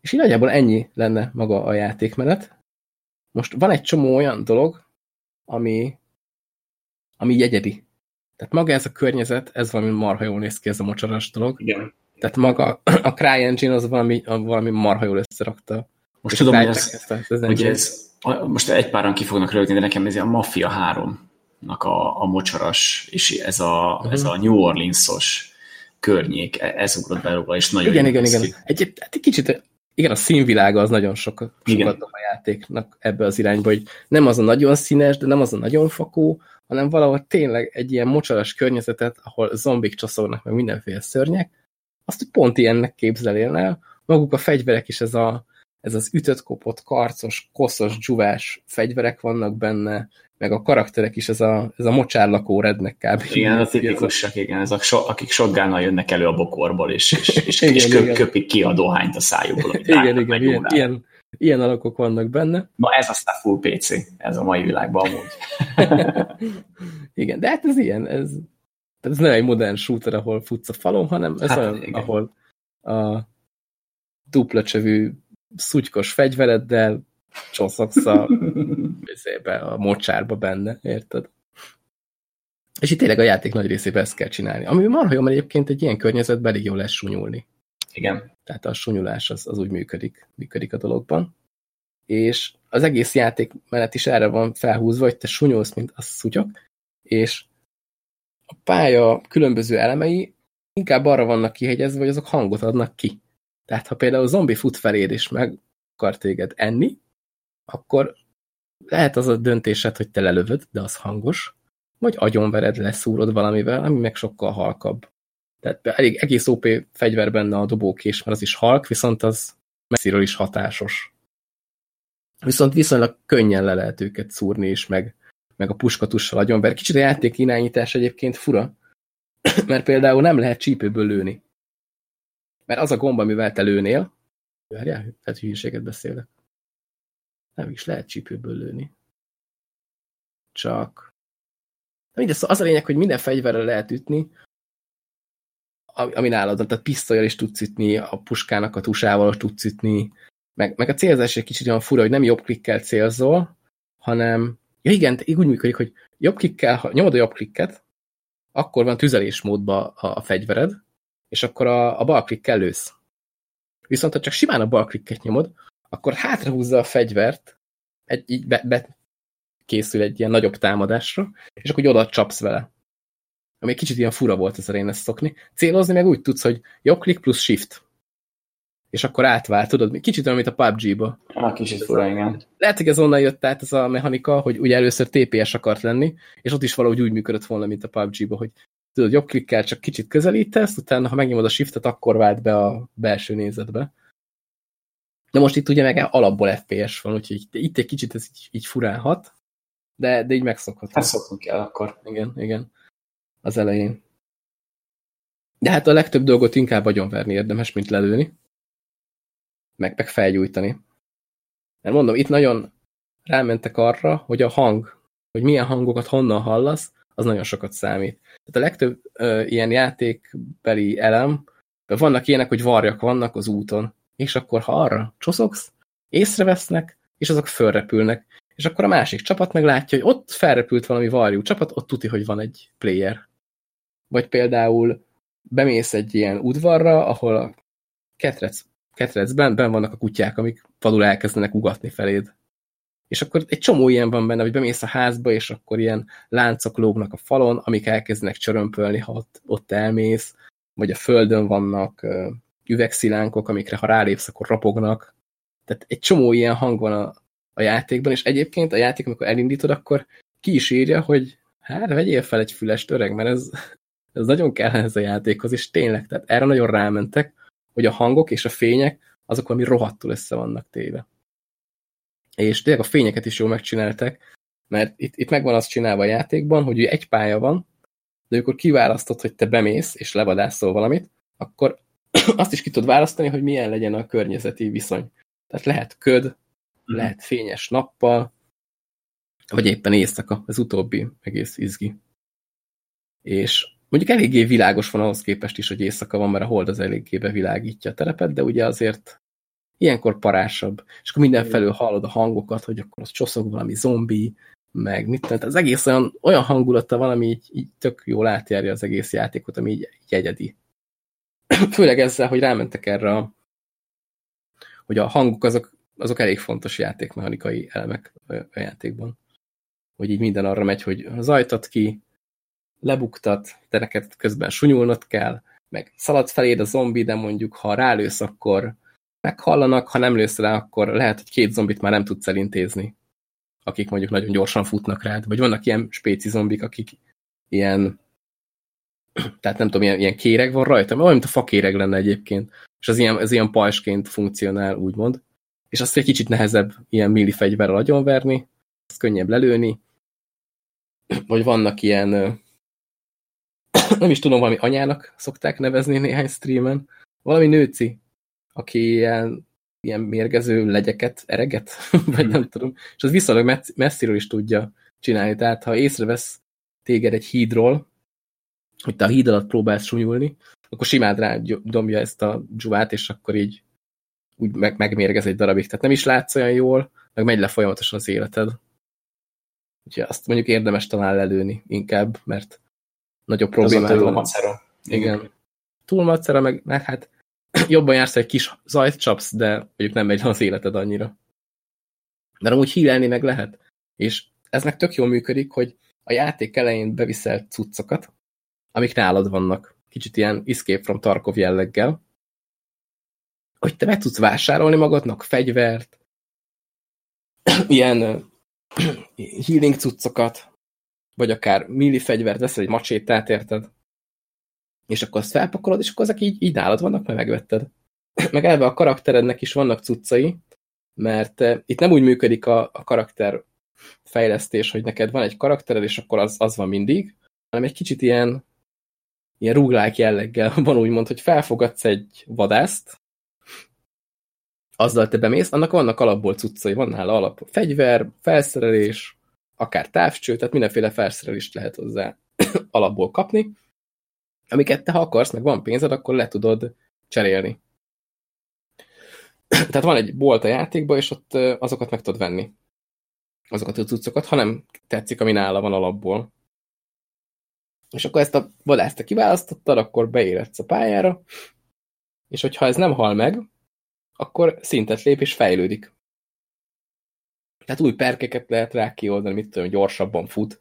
és így nagyjából ennyi lenne maga a játékmenet. Most van egy csomó olyan dolog, ami, ami egyedi. Tehát maga ez a környezet, ez valami marha jól néz ki, ez a mocsaras dolog. Igen. Tehát maga a CryEngine az valami, valami marha jól összerakta. Most tudom, hogy, ez, ezt, hogy ez, most egy páran ki fognak rögni, de nekem ez a Mafia 3-nak a, a mocsaras, és ez a, uh -huh. ez a New Orleans-os környék, e- ez ugrott be róla, és nagyon Igen, igen, igen. Egy, egy, egy kicsit, igen, a színvilága az nagyon sokat, sokat a játéknak ebbe az irányba, hogy nem az a nagyon színes, de nem az a nagyon fakó, hanem valahol tényleg egy ilyen mocsaras környezetet, ahol zombik csoszognak, meg mindenféle szörnyek, azt pont ilyennek képzelél el. Maguk a fegyverek is ez, a, ez az ütött kopott, karcos, koszos, dzsuvás fegyverek vannak benne, meg a karakterek is, ez a, ez a mocsárlakó rednek kb. Igen, a tipikusak, igen, ez a so, akik shotgunnal jönnek elő a bokorból, és, és, és, igen, és köp, igen. köpik ki a dohányt a szájukból. Igen, igen, ilyen, ilyen, ilyen alakok vannak benne. Ma ez aztán full PC, ez a mai világban amúgy. igen, de hát ez ilyen, ez, ez nem egy modern shooter, ahol futsz a falon, hanem ez hát, olyan, igen. ahol a dupla csövű szutykos fegyvereddel csoszogsz a, a mocsárba benne, érted? És itt tényleg a játék nagy részében ezt kell csinálni. Ami marha jó, mert egyébként egy ilyen környezetben elég jól lesz sunyulni. Igen. Tehát a sunyulás az, az úgy működik, működik a dologban. És az egész játék menet is erre van felhúzva, hogy te sunyulsz, mint a szutyok, és a pálya különböző elemei inkább arra vannak kihegyezve, hogy azok hangot adnak ki. Tehát ha például zombi fut feléd és meg akar téged enni, akkor lehet az a döntésed, hogy te lelövöd, de az hangos, vagy agyonvered, leszúrod valamivel, ami meg sokkal halkabb. Tehát elég egész OP fegyver benne a dobókés, mert az is halk, viszont az messziről is hatásos. Viszont viszonylag könnyen le lehet őket szúrni is, meg, meg a puskatussal agyonver. Kicsit a játék irányítás egyébként fura, mert például nem lehet csípőből lőni. Mert az a gomba, amivel te lőnél, várjál, tehát hülyeséget beszélek. Nem is lehet csípőből lőni. Csak... Mindez, az a lényeg, hogy minden fegyverrel lehet ütni, ami nálad, tehát pisztolyal is tudsz ütni, a puskának a tusával is tudsz ütni, meg, meg a célzás egy kicsit olyan fura, hogy nem jobb klikkel célzol, hanem, ja igen, úgy működik, hogy jobb klikkel, ha nyomod a jobb klikket, akkor van tüzelésmódban a, a fegyvered, és akkor a, a bal klikkel lősz. Viszont ha csak simán a bal klikket nyomod, akkor hátrahúzza a fegyvert, egy, így be, be készül egy ilyen nagyobb támadásra, és akkor oda csapsz vele. Ami egy kicsit ilyen fura volt ez én ezt szokni. Célozni meg úgy tudsz, hogy jobb klik plusz shift. És akkor átvált, tudod, kicsit olyan, mint a PUBG-ba. A kicsit fura, igen. Lehet, hogy ez onnan jött át ez a mechanika, hogy ugye először TPS akart lenni, és ott is valahogy úgy működött volna, mint a PUBG-ba, hogy tudod, jobb klikkel csak kicsit közelítesz, utána, ha megnyomod a shiftet, akkor vált be a belső nézetbe. Na most itt ugye meg alapból FPS van, úgyhogy itt egy kicsit ez így, így furálhat, de, de így megszokható. Hát szoknunk kell akkor. Igen, igen. Az elején. De hát a legtöbb dolgot inkább agyonverni érdemes, mint lelőni. Meg, meg felgyújtani. Mert mondom, itt nagyon rámentek arra, hogy a hang, hogy milyen hangokat honnan hallasz, az nagyon sokat számít. Tehát a legtöbb ö, ilyen játékbeli elem, vannak ilyenek, hogy varjak vannak az úton, és akkor ha arra csoszogsz, észrevesznek, és azok fölrepülnek. És akkor a másik csapat meglátja, hogy ott felrepült valami varjú csapat, ott tuti, hogy van egy player. Vagy például bemész egy ilyen udvarra, ahol a ketrec, ketrecben ben vannak a kutyák, amik vadul elkezdenek ugatni feléd. És akkor egy csomó ilyen van benne, hogy bemész a házba, és akkor ilyen láncok lógnak a falon, amik elkezdenek csörömpölni, ha ott, ott elmész, vagy a földön vannak üvegszilánkok, amikre ha rálépsz, akkor ropognak. Tehát egy csomó ilyen hang van a, a játékban, és egyébként a játék, amikor elindítod, akkor ki is írja, hogy hát vegyél fel egy fülest öreg, mert ez, ez nagyon kell ez a játékhoz, és tényleg, tehát erre nagyon rámentek, hogy a hangok és a fények azok valami rohadtul össze vannak téve. És tényleg a fényeket is jól megcsináltak, mert itt, itt megvan az csinálva a játékban, hogy egy pálya van, de amikor kiválasztod, hogy te bemész és levadászol valamit, akkor azt is ki tud választani, hogy milyen legyen a környezeti viszony. Tehát lehet köd, mm. lehet fényes nappal, vagy éppen éjszaka, az utóbbi egész izgi. És mondjuk eléggé világos van ahhoz képest is, hogy éjszaka van, mert a hold az eléggé bevilágítja a terepet, de ugye azért ilyenkor parásabb. És akkor mindenfelől hallod a hangokat, hogy akkor az csoszog valami zombi, meg mit tehát az egész olyan, olyan hangulata van, ami így, így tök jól átjárja az egész játékot, ami így, így egyedi. főleg ezzel, hogy rámentek erre a, hogy a hangok azok, azok elég fontos játékmechanikai elemek a játékban. Hogy így minden arra megy, hogy zajtat ki, lebuktat, de neked közben sunyulnod kell, meg szalad feléd a zombi, de mondjuk ha rálősz, akkor meghallanak, ha nem lősz rá, akkor lehet, hogy két zombit már nem tudsz elintézni, akik mondjuk nagyon gyorsan futnak rád. Vagy vannak ilyen spéci zombik, akik ilyen, tehát nem tudom, ilyen, ilyen kéreg van rajta, olyan, mint a fakéreg lenne egyébként, és az ilyen, az ilyen pajsként funkcionál, úgymond. És azt egy kicsit nehezebb ilyen milli fegyverrel agyonverni, azt könnyebb lelőni, vagy vannak ilyen, nem is tudom, valami anyának szokták nevezni néhány streamen, valami nőci, aki ilyen, ilyen mérgező legyeket ereget, vagy nem tudom, és az viszonylag messziről is tudja csinálni, tehát ha észrevesz téged egy hídról, hogy te a híd alatt próbálsz súnyulni, akkor simán rá domja ezt a dzsuvát, és akkor így úgy meg, megmérgez egy darabig. Tehát nem is látsz olyan jól, meg megy le folyamatosan az életed. Úgyhogy azt mondjuk érdemes talán lelőni inkább, mert nagyobb problémát van. macera. Igen. Túl macera, meg, meg hát jobban jársz, egy kis zajt csapsz, de mondjuk nem megy az életed annyira. De amúgy hílelni meg lehet. És ez meg tök jól működik, hogy a játék elején beviszel cuccokat, amik nálad vannak. Kicsit ilyen Escape from Tarkov jelleggel. Hogy te meg tudsz vásárolni magadnak fegyvert, ilyen healing cuccokat, vagy akár milli fegyvert, veszel egy macsétát, érted? És akkor azt felpakolod, és akkor ezek így, így nálad vannak, mert megvetted. Meg elve a karakterednek is vannak cuccai, mert eh, itt nem úgy működik a, a karakter fejlesztés, hogy neked van egy karaktered, és akkor az, az van mindig, hanem egy kicsit ilyen, ilyen rúglák jelleggel van úgymond, hogy felfogadsz egy vadászt, azzal te bemész, annak vannak alapból cuccai, van nála alap fegyver, felszerelés, akár távcső, tehát mindenféle felszerelést lehet hozzá alapból kapni, amiket te ha akarsz, meg van pénzed, akkor le tudod cserélni. Tehát van egy bolt a játékban, és ott azokat meg tudod venni. Azokat a cuccokat, ha nem tetszik, ami nála van alapból. És akkor ezt a vadászt te kiválasztottad, akkor beéredsz a pályára, és hogyha ez nem hal meg, akkor szintet lép és fejlődik. Tehát új perkeket lehet rá kioldani, mit tudom, gyorsabban fut.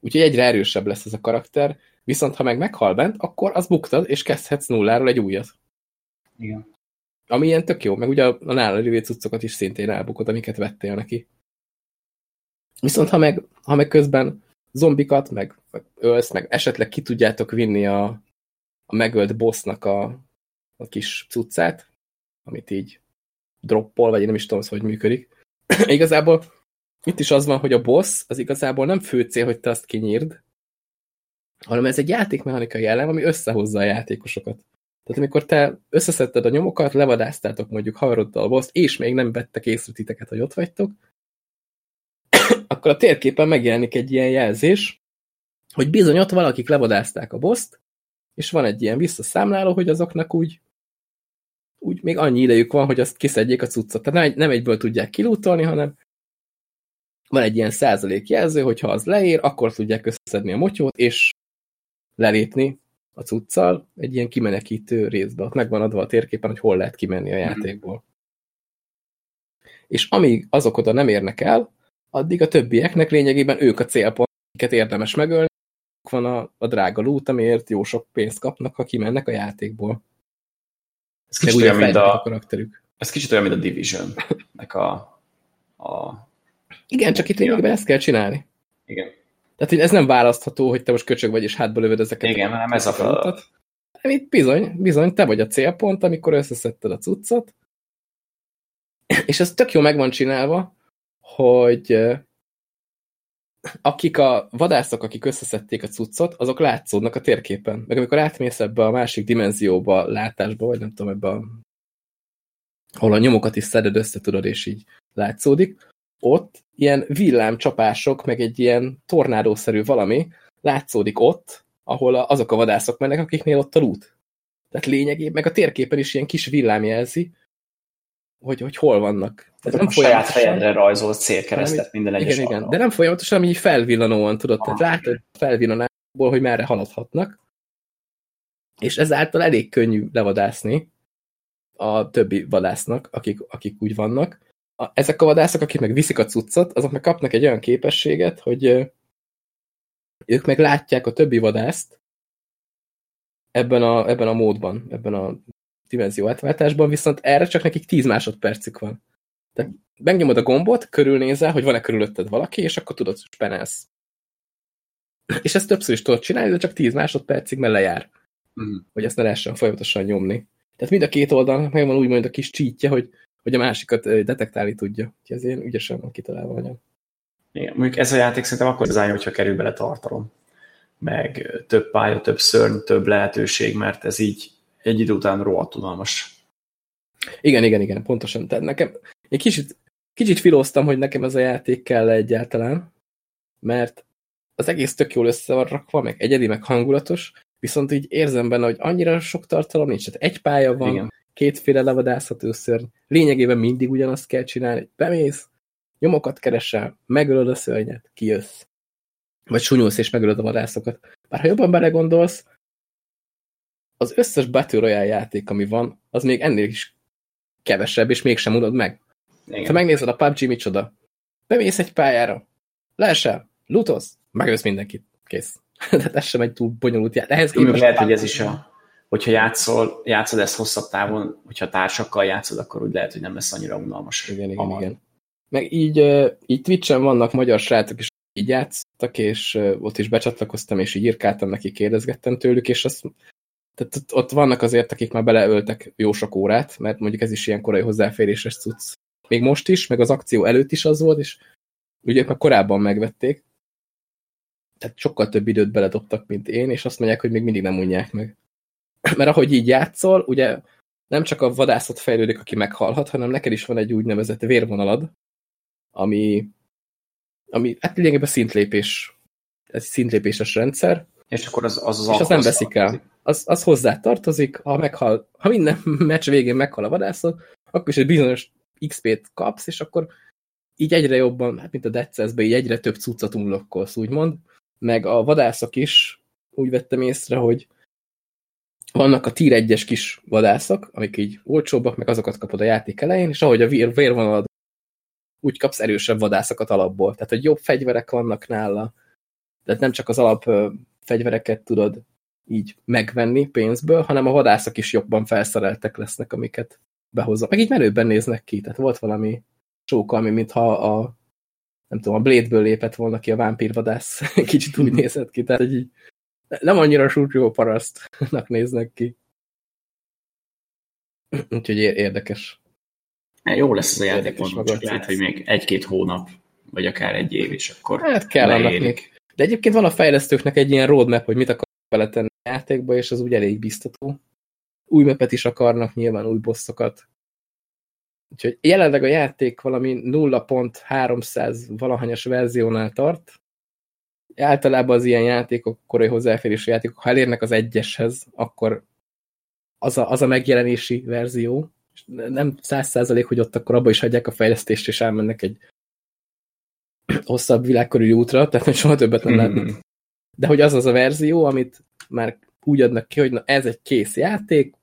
Úgyhogy egyre erősebb lesz ez a karakter, viszont ha meg meghal bent, akkor az buktad, és kezdhetsz nulláról egy újat. Igen. Ami ilyen tök jó, meg ugye a, a nála lévő cuccokat is szintén elbukod, amiket vettél neki. Viszont ha meg, ha meg közben zombikat, meg, meg ölsz, meg esetleg ki tudjátok vinni a, a megölt bossnak a, a kis cuccát, amit így droppol, vagy én nem is tudom, hogy működik. igazából itt is az van, hogy a boss az igazából nem fő cél, hogy te azt kinyírd, hanem ez egy játékmechanikai elem, ami összehozza a játékosokat. Tehát amikor te összeszedted a nyomokat, levadáztátok mondjuk haveroddal a boss és még nem vettek észre titeket, hogy ott vagytok, akkor a térképen megjelenik egy ilyen jelzés, hogy bizony ott valakik levadázták a boszt, és van egy ilyen visszaszámláló, hogy azoknak úgy úgy még annyi idejük van, hogy azt kiszedjék a cuccot. Tehát nem, egy, nem egyből tudják kilútolni, hanem van egy ilyen százalék jelző, hogy ha az leér, akkor tudják összeszedni a motyót, és lelépni a cuccal egy ilyen kimenekítő részbe. Ott meg van adva a térképen, hogy hol lehet kimenni a mhm. játékból. És amíg azok oda nem érnek el, addig a többieknek lényegében ők a célpont, akiket érdemes megölni, van a, a drága lút, amiért jó sok pénzt kapnak, ha kimennek a játékból. Ez kicsit olyan, mint a, a karakterük. Ez kicsit olyan, mint a division Nek a, a... Igen, csak itt lényegében ezt kell csinálni. Igen. Tehát, hogy ez nem választható, hogy te most köcsög vagy, és hátba lövöd ezeket. Igen, nem ez a feladat. Itt bizony, bizony, te vagy a célpont, amikor összeszedted a cuccot, és ez tök jó meg van csinálva, hogy akik a vadászok, akik összeszedték a cuccot, azok látszódnak a térképen. Meg amikor átmész ebbe a másik dimenzióba, látásba, vagy nem tudom, ebbe a ahol a nyomokat is szeded össze, tudod, és így látszódik, ott ilyen villámcsapások, meg egy ilyen tornádószerű valami látszódik ott, ahol azok a vadászok mennek, akiknél ott a lút. Tehát lényegében, meg a térképen is ilyen kis villám jelzi, hogy, hogy hol vannak. Tehát nem a saját fejedre rajzol célkeresztet minden egyes Igen, igen, de nem folyamatosan, ami így felvillanóan tudod, ah, tehát látod felvillanából, hogy merre haladhatnak, és ezáltal elég könnyű levadászni a többi vadásznak, akik, akik úgy vannak. A, ezek a vadászok, akik meg viszik a cuccot, azok meg kapnak egy olyan képességet, hogy ők meg látják a többi vadászt, ebben a, ebben a módban, ebben a dimenzió átváltásban, viszont erre csak nekik 10 másodpercig van. Tehát megnyomod a gombot, körülnézel, hogy van-e körülötted valaki, és akkor tudod, hogy spenelsz. És ezt többször is tudod csinálni, de csak 10 másodpercig, mert lejár. Mm. Hogy ezt ne lehessen folyamatosan nyomni. Tehát mind a két oldalnak megvan úgymond a kis csítje, hogy, hogy a másikat detektálni tudja. Úgyhogy ez ilyen ügyesen van kitalálva anyag. Igen, mondjuk ez a játék szerintem akkor az hogyha kerül bele tartalom. Meg több pálya, több szörny, több lehetőség, mert ez így egy idő után rohadt tudalmas. Igen, igen, igen, pontosan. Tehát nekem, én kicsit, kicsit filóztam, hogy nekem ez a játék kell -e egyáltalán, mert az egész tök jól össze van rakva, meg egyedi, meg hangulatos, viszont így érzem benne, hogy annyira sok tartalom nincs. Tehát egy pálya van, Igen. kétféle levadászható szörny, lényegében mindig ugyanazt kell csinálni, bemész, nyomokat keresel, megölöd a szörnyet, kijössz. Vagy sunyulsz és megölöd a vadászokat. Bár ha jobban belegondolsz, az összes Battle Royale játék, ami van, az még ennél is kevesebb, és mégsem unod meg. Igen. Ha megnézed a PUBG micsoda, bemész egy pályára, leesel, lutoz, megölsz mindenkit, kész. De ez sem egy túl bonyolult játék. Ehhez képest lehet, hogy ez is a, hogyha játszol, játszod ezt hosszabb távon, hogyha társakkal játszod, akkor úgy lehet, hogy nem lesz annyira unalmas. Igen, igen, hamar. igen. Meg így, így Twitch-en vannak magyar srácok is, így játszottak, és ott is becsatlakoztam, és így írkáltam neki, kérdezgettem tőlük, és azt, tehát ott vannak azért, akik már beleöltek jó sok órát, mert mondjuk ez is ilyen korai hozzáféréses cucc. Még most is, meg az akció előtt is az volt, és ugye már korábban megvették, tehát sokkal több időt beledobtak, mint én, és azt mondják, hogy még mindig nem unják meg. Mert ahogy így játszol, ugye nem csak a vadászat fejlődik, aki meghalhat, hanem neked is van egy úgynevezett vérvonalad, ami, ami hát lényegében szintlépés, ez szintlépéses rendszer. És akkor az az, az, és az nem veszik el. Az, az hozzá tartozik, ha meghal, ha minden meccs végén meghal a vadászat, akkor is egy bizonyos XP-t kapsz, és akkor így egyre jobban, hát mint a Dead így egyre több cuccot unlokkolsz, úgymond meg a vadászok is úgy vettem észre, hogy vannak a tier 1-es kis vadászok, amik így olcsóbbak, meg azokat kapod a játék elején, és ahogy a vér, vérvonalad, úgy kapsz erősebb vadászokat alapból. Tehát, hogy jobb fegyverek vannak nála, tehát nem csak az alap fegyvereket tudod így megvenni pénzből, hanem a vadászok is jobban felszereltek lesznek, amiket behozza. Meg így menőbben néznek ki, tehát volt valami csóka, ami mintha a nem tudom, a Blade-ből lépett volna ki a vámpírvadász. Kicsit úgy nézett ki, tehát így nem annyira súrjó parasztnak néznek ki. Úgyhogy érdekes. Jó lesz ez a játék, mondom, csak lehet, hogy még egy-két hónap, vagy akár egy év, és akkor Hát kell annak még. De egyébként van a fejlesztőknek egy ilyen roadmap, hogy mit akar beletenni a játékba, és az úgy elég biztató. Új mepet is akarnak, nyilván új bosszokat. Úgyhogy jelenleg a játék valami 0.300 valahanyas verziónál tart. Általában az ilyen játékok, korai hozzáférésű játékok, ha elérnek az egyeshez, akkor az a, az a megjelenési verzió. Nem száz százalék, hogy ott akkor abba is hagyják a fejlesztést, és elmennek egy hosszabb világkörüli útra, tehát hogy soha többet nem lehet. De hogy az az a verzió, amit már úgy adnak ki, hogy na ez egy kész játék,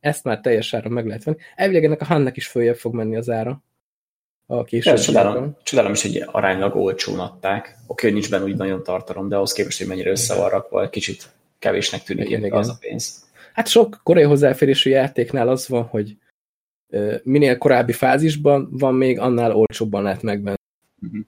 ezt már teljes áron meg lehet venni. Elvileg ennek a Hannek is följebb fog menni az ára. A később. Csodálom, csodálom is, hogy aránylag olcsón adták. Oké, hogy nincs benne úgy nagyon tartalom, de ahhoz képest, hogy mennyire össze van rakva, kicsit kevésnek tűnik igen, igen. az a pénz. Hát sok korai hozzáférésű játéknál az van, hogy minél korábbi fázisban van még, annál olcsóbban lehet megvenni. Uh mhm. -huh.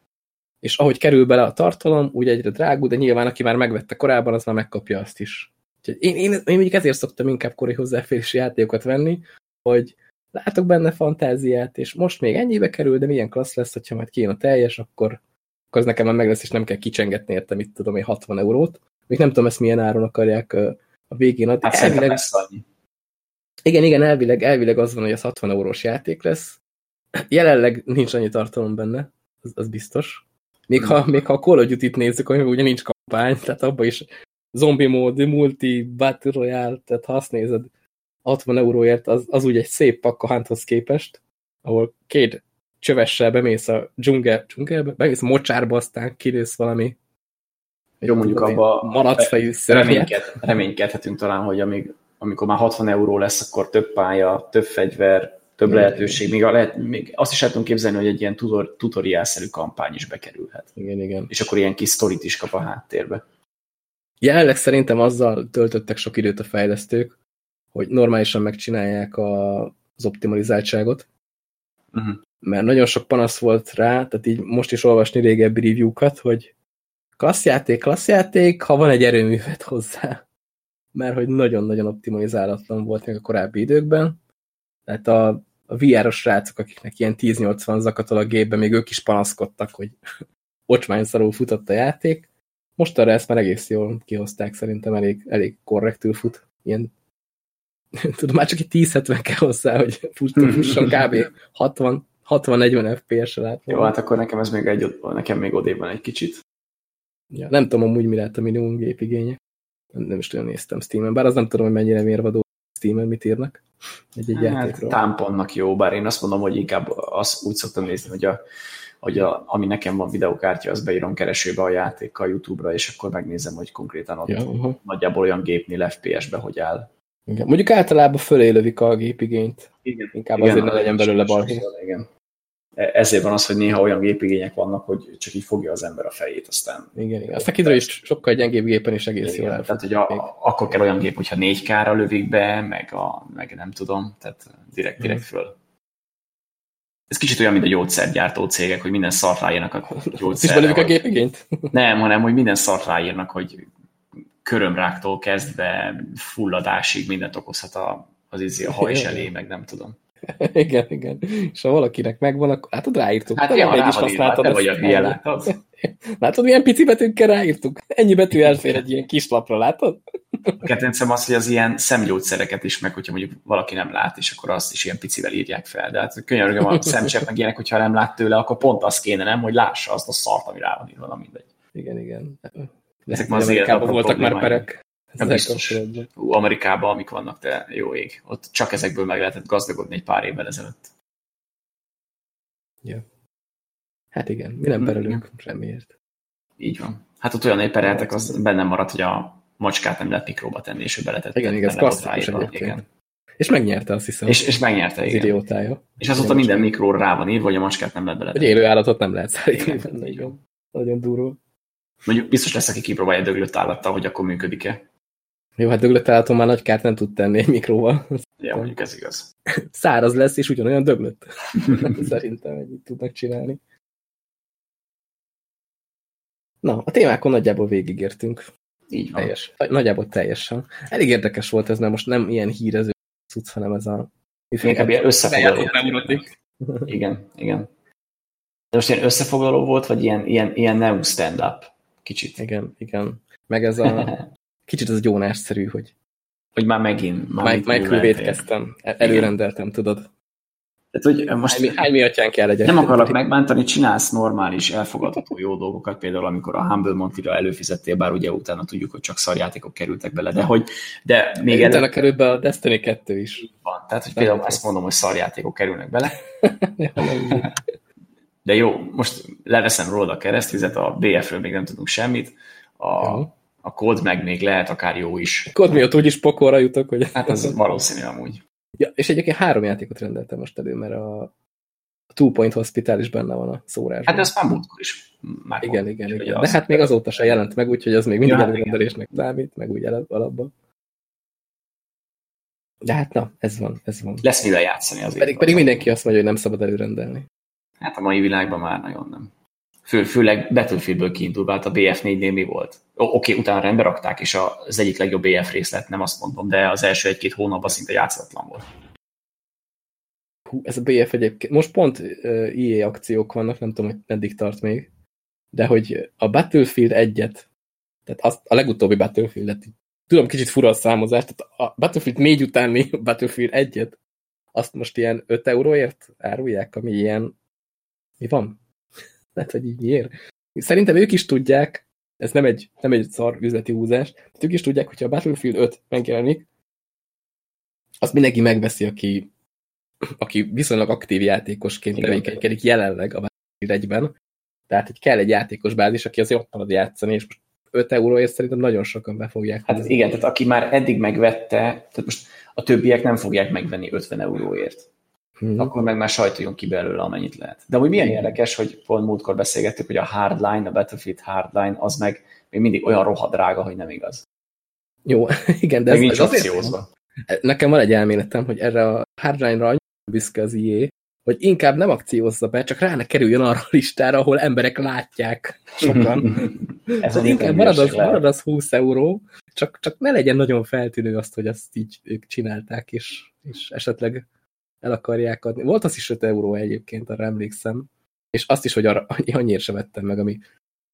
És ahogy kerül bele a tartalom, úgy egyre drágul, de nyilván aki már megvette korábban, az már megkapja azt is. Úgyhogy én, én, én mondjuk ezért szoktam inkább korai hozzáférési játékokat venni, hogy látok benne fantáziát, és most még ennyibe kerül, de milyen klassz lesz, hogyha majd kijön a teljes, akkor, akkor az nekem már meg lesz, és nem kell kicsengetni érte, mit tudom én, 60 eurót. Még nem tudom, ezt milyen áron akarják a végén adni. Hát elvileg, igen, igen, elvileg, elvileg az van, hogy az 60 eurós játék lesz. Jelenleg nincs annyi tartalom benne, az, az biztos. Még ha, még ha a Call of Duty-t nézzük, hogy ugye nincs kampány, tehát abban is zombi mód, multi, battle royale, tehát ha azt nézed, 60 euróért, az, az úgy egy szép pakk a Hunthoz képest, ahol két csövessel bemész a dzsungel, dzsungelbe, bemész a mocsárba, aztán kilősz valami jó, mondjuk abba malacfejű reményked, reménykedhetünk talán, hogy amíg, amikor már 60 euró lesz, akkor több pálya, több fegyver, több lehetőség. Még, a lehet, még azt is el tudom képzelni, hogy egy ilyen tutor, tutoriálszerű kampány is bekerülhet. Igen, igen. És akkor ilyen kis sztorit is kap a háttérbe. Jelenleg szerintem azzal töltöttek sok időt a fejlesztők, hogy normálisan megcsinálják a, az optimalizáltságot, uh-huh. mert nagyon sok panasz volt rá, tehát így most is olvasni régebbi review-kat, hogy klassz játék, klassz játék, ha van egy erőművet hozzá. Mert hogy nagyon-nagyon optimalizálatlan volt még a korábbi időkben. Tehát a, a VR-os srácok, akiknek ilyen 1080 zakatol a gépben, még ők is panaszkodtak, hogy ocsmányszarul futott a játék. Most arra ezt már egész jól kihozták, szerintem elég, elég korrektül fut. Ilyen, tudom, már csak egy 1070 kell hozzá, hogy fusson kb. 60-40 FPS-re látni. Jó, hát akkor nekem ez még egy, nekem még odébb van egy kicsit. Ja, nem tudom amúgy mi lehet a minimum gépigénye. Nem, nem is tudom, néztem Steam-en, bár az nem tudom, hogy mennyire mérvadó Steam-en mit írnak egy-egy hát, játékról. Támponnak jó, bár én azt mondom, hogy inkább azt úgy szoktam nézni, hogy, a, hogy a, ami nekem van videokártya, az beírom keresőbe a játékkal YouTube-ra, és akkor megnézem, hogy konkrétan ott ja, uh -huh. nagyjából olyan gépnél FPS-be hogy áll. Igen. Mondjuk általában fölé lövik a gépigényt. Igen. Inkább igen, azért ne legyen belőle balhé. Igen. E, ezért van az, hogy néha olyan gépigények vannak, hogy csak így fogja az ember a fejét, aztán... Igen, igen. Aztán kiderül is sokkal gyengébb gépen is egész igen, jól Tehát, hogy a, akkor kell olyan gép, hogyha 4K-ra lövik be, meg, a, meg nem tudom, tehát direkt, mhm. direkt föl. Ez kicsit olyan, mint a gyógyszergyártó cégek, hogy minden szart ráírnak a gyógyszerre. Is a gépigényt? Nem, hanem, hogy minden szart ráírnak, hogy körömráktól kezdve fulladásig mindent okozhat a, az izé, a hajs elé, meg nem tudom. igen, igen. És ha valakinek megvan, akkor hát ráírtuk. Hát ja, rá is használtad. Te vagy a ilyen, látod? Látod, milyen pici betűkkel ráírtuk? Ennyi betű elfér egy ilyen kis lapra, látod? A kedvencem az, hogy az ilyen szemgyógyszereket is, meg hogyha mondjuk valaki nem lát, és akkor azt is ilyen picivel írják fel. De hát könyörgöm a szemcsepp, meg ilyenek, hogyha nem lát tőle, akkor pont az kéne, nem, hogy lássa azt a szart, ami rá van írva, mindegy. Igen, igen. Ezek már az voltak már perek. Nem biztos. Ú, Amerikában, amik vannak, te jó ég. Ott csak ezekből meg lehetett gazdagodni egy pár évvel ezelőtt. Ja. Hát igen, mi nem perelünk mm-hmm. semmiért. Így van. Hát ott olyan pereltek, az bennem maradt, hogy a macskát nem lehet mikróba tenni, és ő beletett. Igen, igen, ez klasszikus igen. És megnyerte, azt hiszem. És, és megnyerte, igen. Az idiótája. És azóta minden mikróra rá van írva, hogy a macskát nem lehet beletenni. Hogy élő állatot nem lehet szállítani. Nagyon durva. Mondjuk biztos lesz, aki kipróbálja döglött állattal, hogy akkor működik-e. Jó, hát döglött már nagy kárt nem tud tenni egy mikróval. Ja, mondjuk ez igaz. Száraz lesz, és ugyanolyan döglött. Szerintem ennyit tudnak csinálni. Na, a témákon nagyjából végigértünk. Így van. Teljes, nagyjából teljesen. Elég érdekes volt ez, mert most nem ilyen hírező cucc, hanem ez a... Inkább ilyen összefoglaló. Igen, igen. De most ilyen összefoglaló volt, vagy ilyen, ilyen, ilyen new stand-up? Kicsit. Igen, igen. Meg ez a kicsit az gyónásszerű, hogy hogy már megint. Már microwave kezdtem, előrendeltem, tudod. Tehát, hogy most hány, hány miattján kell legyen. Nem akarok megbántani, csinálsz normális, elfogadható jó dolgokat, például amikor a Humble Monty-ra előfizettél, bár ugye utána tudjuk, hogy csak szarjátékok kerültek bele, de hogy de még utána elő... került be a Destiny 2 is. Van, tehát, hogy például ezt mondom, hogy szarjátékok kerülnek bele. de jó, most leveszem róla a keresztvizet, a BF-ről még nem tudunk semmit, a, jó a kód meg még lehet akár jó is. Kód miatt úgyis pokolra jutok, hogy... Hát az valószínű amúgy. Ja, és egyébként három játékot rendeltem most elő, mert a, Two Point Hospital is benne van a szórásban. Hát ez már múltkor is. Már igen, igen, igen. De hát még azóta se jelent meg, úgyhogy az még mindig ja, előrendelésnek számít, meg úgy alapban. De hát na, ez van, ez van. Lesz mivel játszani azért. Pedig, pedig mindenki azt mondja, hogy nem szabad előrendelni. Hát a mai világban már nagyon nem. Fő, főleg Battlefieldből kiindulva, hát a BF4-nél mi volt? Oké, okay, utána rendbe rakták, és az egyik legjobb BF rész lett, nem azt mondom, de az első egy-két hónapban szinte játszatlan volt. Hú, ez a BF egyébként, most pont uh, EA akciók vannak, nem tudom, hogy meddig tart még, de hogy a Battlefield egyet, tehát azt, a legutóbbi Battlefield-et, tudom, kicsit fura a számozás, tehát a Battlefield 4 utáni Battlefield egyet, azt most ilyen 5 euróért árulják, ami ilyen, mi van? Hát, hogy így miért? Szerintem ők is tudják, ez nem egy, nem egy szar üzleti húzás, ők is tudják, hogyha a Battlefield 5 megjelenik, azt mindenki megveszi, aki, aki viszonylag aktív játékosként tevékenykedik jelenleg a Battlefield 1-ben. Tehát, hogy kell egy játékos bázis, aki azért ott marad játszani, és most 5 euróért szerintem nagyon sokan be fogják. Hát igen, tehát aki már eddig megvette, tehát most a többiek nem fogják megvenni 50 euróért. Hmm. akkor meg már sajtoljon ki belőle, amennyit lehet. De úgy milyen érdekes, hogy pont múltkor beszélgettük, hogy a Hardline, a Battlefield Hardline, az meg még mindig olyan rohadrága, hogy nem igaz. Jó, igen, de ez, ez azért, Nekem van egy elméletem, hogy erre a Hardline-ra annyira büszke az IE, hogy inkább nem akciózza be, csak rá ne kerüljön arra a listára, ahol emberek látják sokan. Ez az inkább marad az, marad az 20 euró, csak, csak ne legyen nagyon feltűnő azt, hogy azt így ők csinálták, és, és esetleg el akarják adni. Volt az is 5 euró egyébként, arra emlékszem, és azt is, hogy arra, annyira sem vettem meg, ami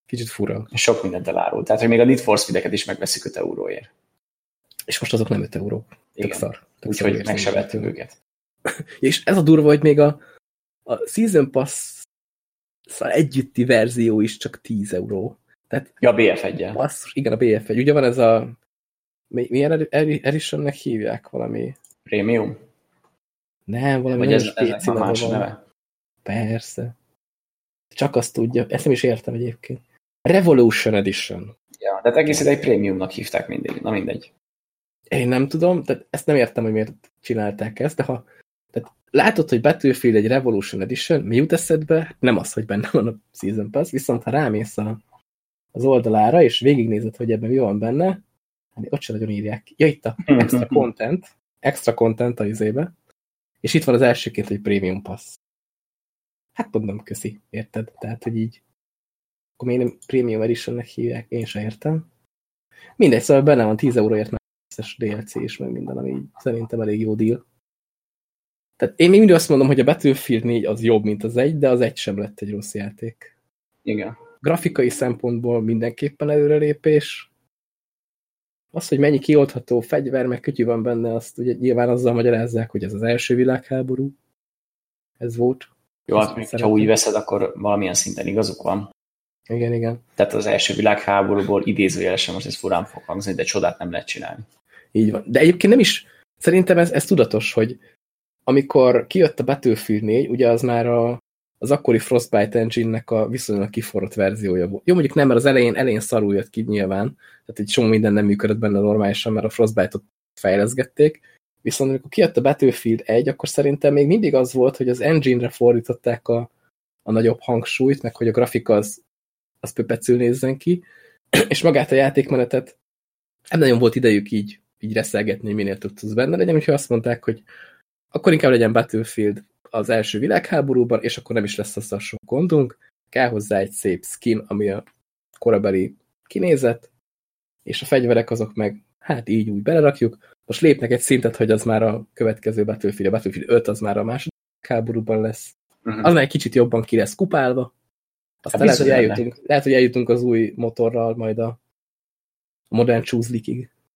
kicsit fura. Sok mindent elárul. Tehát, hogy még a Need for Speed-eket is megveszik 5 euróért. És most azok nem 5 euró. Tök szar. Úgyhogy meg se vettük őket. és ez a durva, hogy még a, a Season Pass együtti verzió is csak 10 euró. Tehát, ja, a BF1-jel. Basszus, igen, a BF1. Ugye van ez a milyen editionnek hívják valami? Premium? Nem, valami Vagy ez, ez a más van. neve? Persze. Csak azt tudja. Ezt nem is értem egyébként. Revolution Edition. Ja, de egész egy prémiumnak hívták mindig. Na mindegy. Én nem tudom, tehát ezt nem értem, hogy miért csinálták ezt, de ha tehát látod, hogy Battlefield egy Revolution Edition, mi jut eszedbe? Nem az, hogy benne van a Season Pass, viszont ha rámész a, az oldalára, és végignézed, hogy ebben mi van benne, hát ott sem nagyon írják. Ja, itt a extra content, extra content a izébe, és itt van az elsőként, hogy Premium Pass. Hát mondom, köszi, érted? Tehát, hogy így akkor miért Premium Editionnek hívják, én sem értem. Mindegy, szóval benne van 10 euróért már összes DLC és meg minden, ami szerintem elég jó deal. Tehát én még mindig azt mondom, hogy a Battlefield 4 az jobb, mint az egy, de az egy sem lett egy rossz játék. Igen. Grafikai szempontból mindenképpen előrelépés. Az, hogy mennyi kioldható fegyver, meg kütyű van benne, azt ugye nyilván azzal magyarázzák, hogy ez az első világháború. Ez volt. Jó, hát még ha úgy veszed, akkor valamilyen szinten igazuk van. Igen, igen. Tehát az első világháborúból idézőjelesen most ez furán fog hangzni, de csodát nem lehet csinálni. Így van. De egyébként nem is, szerintem ez, ez tudatos, hogy amikor kijött a Battlefield 4, ugye az már a, az akkori Frostbite engine-nek a viszonylag kiforrott verziója volt. Jó, mondjuk nem, mert az elején, elején szarul jött ki nyilván, tehát egy csomó minden nem működött benne normálisan, mert a Frostbite-ot fejleszgették, viszont amikor kijött a Battlefield 1, akkor szerintem még mindig az volt, hogy az engine-re fordították a, a nagyobb hangsúlyt, meg hogy a grafika az, az pöpecül nézzen ki, és magát a játékmenetet nem nagyon volt idejük így, így reszelgetni, minél több tudsz benne legyen, úgyhogy azt mondták, hogy akkor inkább legyen Battlefield az első világháborúban, és akkor nem is lesz az a sok gondunk. Kell hozzá egy szép skin, ami a korabeli kinézet, és a fegyverek azok meg, hát így úgy belerakjuk. Most lépnek egy szintet, hogy az már a következő Battlefield, a Battlefield 5 az már a második háborúban lesz. Uh -huh. Az már egy kicsit jobban ki lesz kupálva. Aztán hát lehet, hogy eljutunk, lehet, hogy eljutunk az új motorral majd a Modern Choose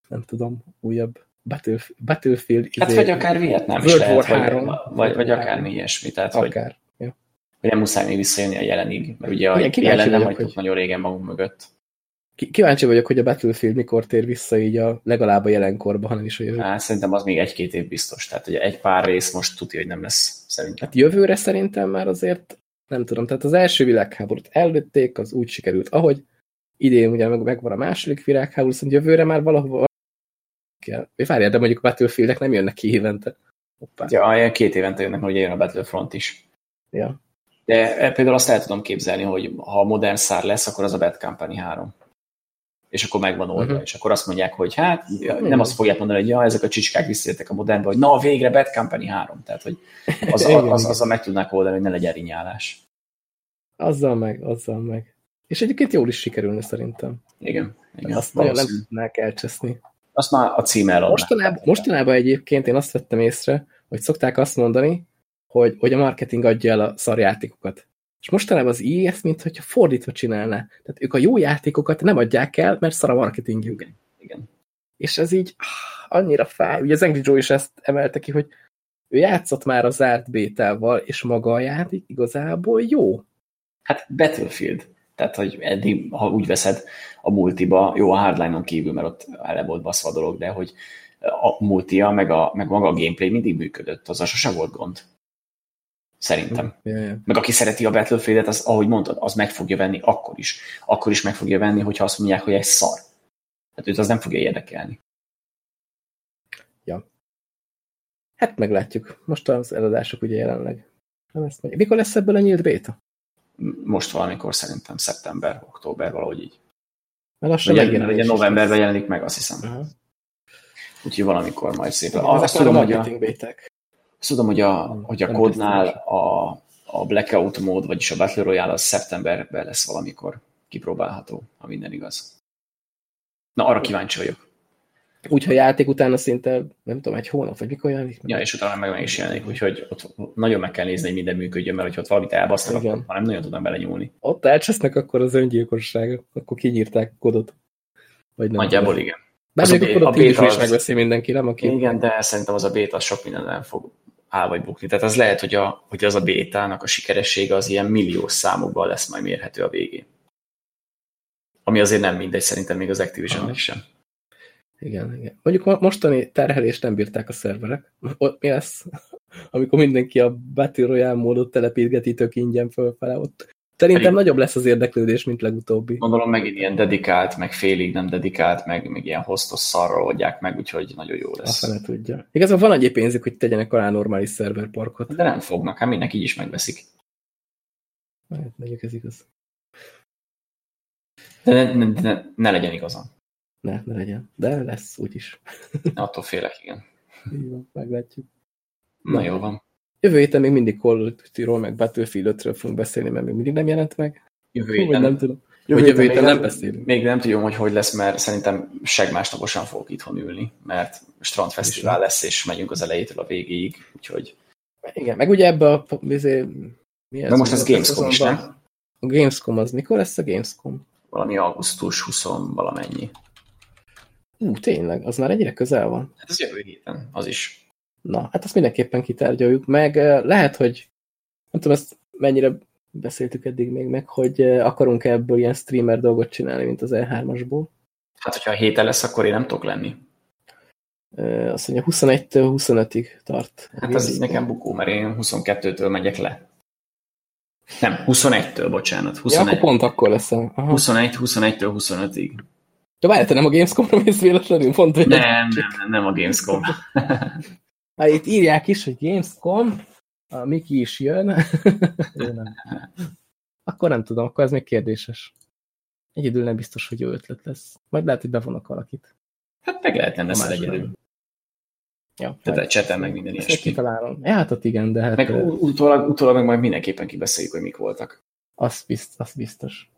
Nem tudom, újabb Battlefield, Battlefield hát izé, vagy akár Vietnám is lehet, 3, vagy, vagy, vagy akármi ilyesmi. Tehát, akár. Hogy, ja. hogy nem muszáj még visszajönni a jelenig, mert ugye a Igen, jelen nem hagytuk hogy... nagyon régen magunk mögött. Kíváncsi vagyok, hogy a Battlefield mikor tér vissza így a legalább a jelenkorba, hanem is a jövő. Hát, szerintem az még egy-két év biztos. Tehát ugye egy pár rész most tudja, hogy nem lesz szerintem. Hát jövőre szerintem már azért nem tudom. Tehát az első világháborút előtték, az úgy sikerült, ahogy idén ugye meg, megvan a második világháború, szóval jövőre már valahol kell. Várjál, de mondjuk a Battlefieldek nem jönnek ki évente. Hoppá. Ja, két évente jönnek, hogy jön a Battlefront is. Ja. De e, például azt el tudom képzelni, hogy ha a modern szár lesz, akkor az a Bad Company 3. És akkor megvan oldva. Uh mhm. -huh. És akkor azt mondják, hogy hát nem azt fogják mondani, hogy ja, ezek a csicskák visszajöttek a modernbe, hogy na, végre Bad Company 3. Tehát, hogy az, az, az, azzal meg tudnák oldani, hogy ne legyen rinyálás. Azzal meg, azzal meg. És egyébként jól is sikerülne szerintem. Igen. igen azt nagyon nem tudnák elcseszni. Azt már a cím eladná. Mostanában, mostanában egyébként én azt vettem észre, hogy szokták azt mondani, hogy, hogy a marketing adja el a szarjátékokat. És mostanában az EA ezt, mint hogyha fordítva csinálná. Tehát ők a jó játékokat nem adják el, mert szar a marketingjük. Igen. Igen. És ez így ah, annyira fáj. Ugye az Angry Joe is ezt emelte ki, hogy ő játszott már a zárt bétával, és maga a játék igazából jó. Hát Battlefield. Tehát, hogy eddig, ha úgy veszed a multiba, jó a hardline-on kívül, mert ott ele volt baszva a dolog, de hogy a multia, meg, a, meg maga a gameplay mindig működött, az sose volt gond. Szerintem. Yeah, yeah. Meg aki szereti a Battlefield-et, az, ahogy mondtad, az meg fogja venni akkor is. Akkor is meg fogja venni, hogyha azt mondják, hogy egy szar. Tehát őt az nem fogja érdekelni. Ja. Hát meglátjuk. Most az eladások ugye jelenleg. Nem ezt mondja. Mikor lesz ebből a nyílt béta? Most valamikor szerintem szeptember, október, valahogy így. Mert lassan Ugye, megjelenés ugye is novemberben jelenik meg, azt hiszem. Aha. Úgyhogy valamikor majd szépen. Ah, azt tudom, hogy a, azt tudom, hogy a, hogy a kódnál a, a Blackout mód, vagyis a Battle Royale az szeptemberben lesz valamikor kipróbálható, ha minden igaz. Na, arra kíváncsi vagyok. Úgyhogy játék utána szinte, nem tudom, egy hónap, vagy mikor jelenik? Ja, és utána meg, meg is jelenik, úgyhogy ott nagyon meg kell nézni, hogy minden működjön, mert hogyha ott valamit elbasztak, Igen. akkor nem nagyon tudnak belenyúlni. Ott elcsesznek, akkor az öngyilkosság, akkor kinyírták kodot. Vagy nem. Nagyjából igen. Bár Az a még a a így is, megveszi mindenki, nem? Aki... Igen, de szerintem az a béta sok minden nem fog áll vagy bukni. Tehát az lehet, hogy, a, hogy az a bétának a sikeressége az ilyen milliós számokban lesz majd mérhető a végén. Ami azért nem mindegy, szerintem még az activision Aha. is sem. Igen, igen. Mondjuk a mostani terhelést nem bírták a szerverek. Ott mi lesz? Amikor mindenki a Battle Royale módot telepítgeti tök ingyen fölfele ott. Szerintem Pedig- nagyobb lesz az érdeklődés, mint legutóbbi. Gondolom megint ilyen dedikált, meg félig nem dedikált, meg, meg ilyen hostos szarral oldják meg, úgyhogy nagyon jó A lesz. fene tudja. Igazából van egy pénzük, hogy tegyenek alá normális szerverparkot. De nem fognak, hát mindenki így is megveszik. Hát, mondjuk ez igaz. De ne, ne, ne, ne legyen igazam. Ne, ne legyen. De lesz, úgyis. Attól félek, igen. Így van, meglátjuk. Na jó van. Jövő héten még mindig Call of Duty-ról, meg Battlefield 5-ről fogunk beszélni, mert még mindig nem jelent meg. Jövő Hú, héten, nem tudom. Vagy jövő héten nem beszélünk. Még nem tudom, hogy hogy lesz, mert szerintem segmásnaposan fogok itthon ülni, mert strandfesztivál lesz, és megyünk az elejétől a végéig, úgyhogy... Igen, meg ugye ebbe a... Bizé, mi De most ez Gamescom is, nem? A Gamescom az mikor lesz a Gamescom? Valami augusztus 20 valamennyi. Ú, tényleg, az már ennyire közel van. Hát ez jövő héten, az is. Na, hát azt mindenképpen kitárgyaljuk, meg eh, lehet, hogy nem tudom, ezt mennyire beszéltük eddig még meg, hogy eh, akarunk -e ebből ilyen streamer dolgot csinálni, mint az E3-asból. Hát, hogyha a héten lesz, akkor én nem tudok lenni. Eh, Azt mondja, 21-től 25-ig tart. Hát ez így nekem bukó, mert én 22-től megyek le. Nem, 21-től, bocsánat. Ja, akkor 21, pont akkor lesz. a- Aha. 21 21-től 25-ig. De várj, te nem a Gamescom-ra mész véletlenül? Pont, hogy Nem, nem, nem, nem a Gamescom. Hát itt írják is, hogy Gamescom, a Miki is jön. Nem. Akkor nem tudom, akkor ez még kérdéses. Egyedül nem biztos, hogy jó ötlet lesz. Majd lehet, hogy bevonok valakit. Hát meg lehet lenne A második. egyedül. Ja, Tehát a chaten meg minden ilyesmi. Ja, hát ott igen, de hát Meg utólag, utólag meg majd mindenképpen kibeszéljük, hogy mik voltak. az, bizt, az biztos.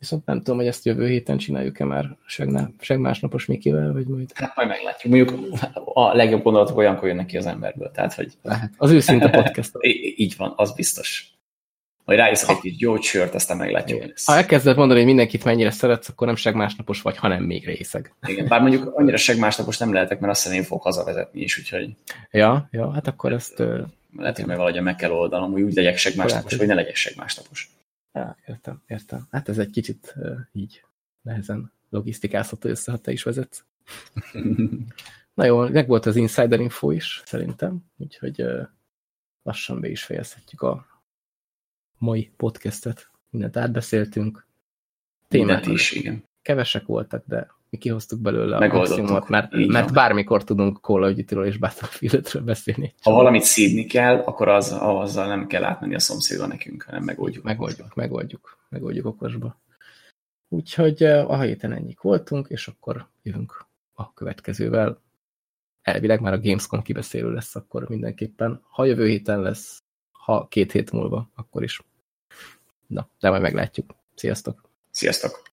Viszont nem tudom, hogy ezt jövő héten csináljuk-e már segnál, seg másnapos Mikivel, vagy majd Hát majd meglátjuk. Mondjuk a legjobb gondolatok olyankor jönnek ki az emberből. Tehát, hogy lehet. Az őszinte podcast. így van, az biztos. Majd ráiszok egy kis gyógysört, aztán meglátjuk, lesz. Ha elkezded mondani, hogy mindenkit mennyire szeretsz, akkor nem seg másnapos vagy, hanem még részeg. Igen, bár mondjuk annyira segmásnapos nem lehetek, mert azt hiszem én fogok hazavezetni is, úgyhogy Ja, ja, hát akkor ezt... lehet, hogy meg valahogy meg kell oldanom, hogy úgy legyek segmásnapos, Lehet, vagy ne legyek segmásnapos. Ja, értem, értem. Hát ez egy kicsit uh, így nehezen logisztikázható össze, ha te is vezetsz. Na jó, meg volt az insider info is, szerintem, úgyhogy uh, lassan be is fejezhetjük a mai podcastet. Mindent átbeszéltünk. Mindent Témák is, igen. kevesek voltak, de mi kihoztuk belőle a maximumot, mert, Így mert bármikor tudunk Call of Duty-ról és Battlefield-ről beszélni. Ha valamit szídni kell, akkor az, azzal nem kell átmenni a szomszédba nekünk, hanem megoldjuk. megoldjuk, megoldjuk, megoldjuk okosba. Úgyhogy eh, a héten ennyik voltunk, és akkor jövünk a következővel. Elvileg már a Gamescom kibeszélő lesz akkor mindenképpen. Ha jövő héten lesz, ha két hét múlva, akkor is. Na, de majd meglátjuk. Sziasztok! Sziasztok!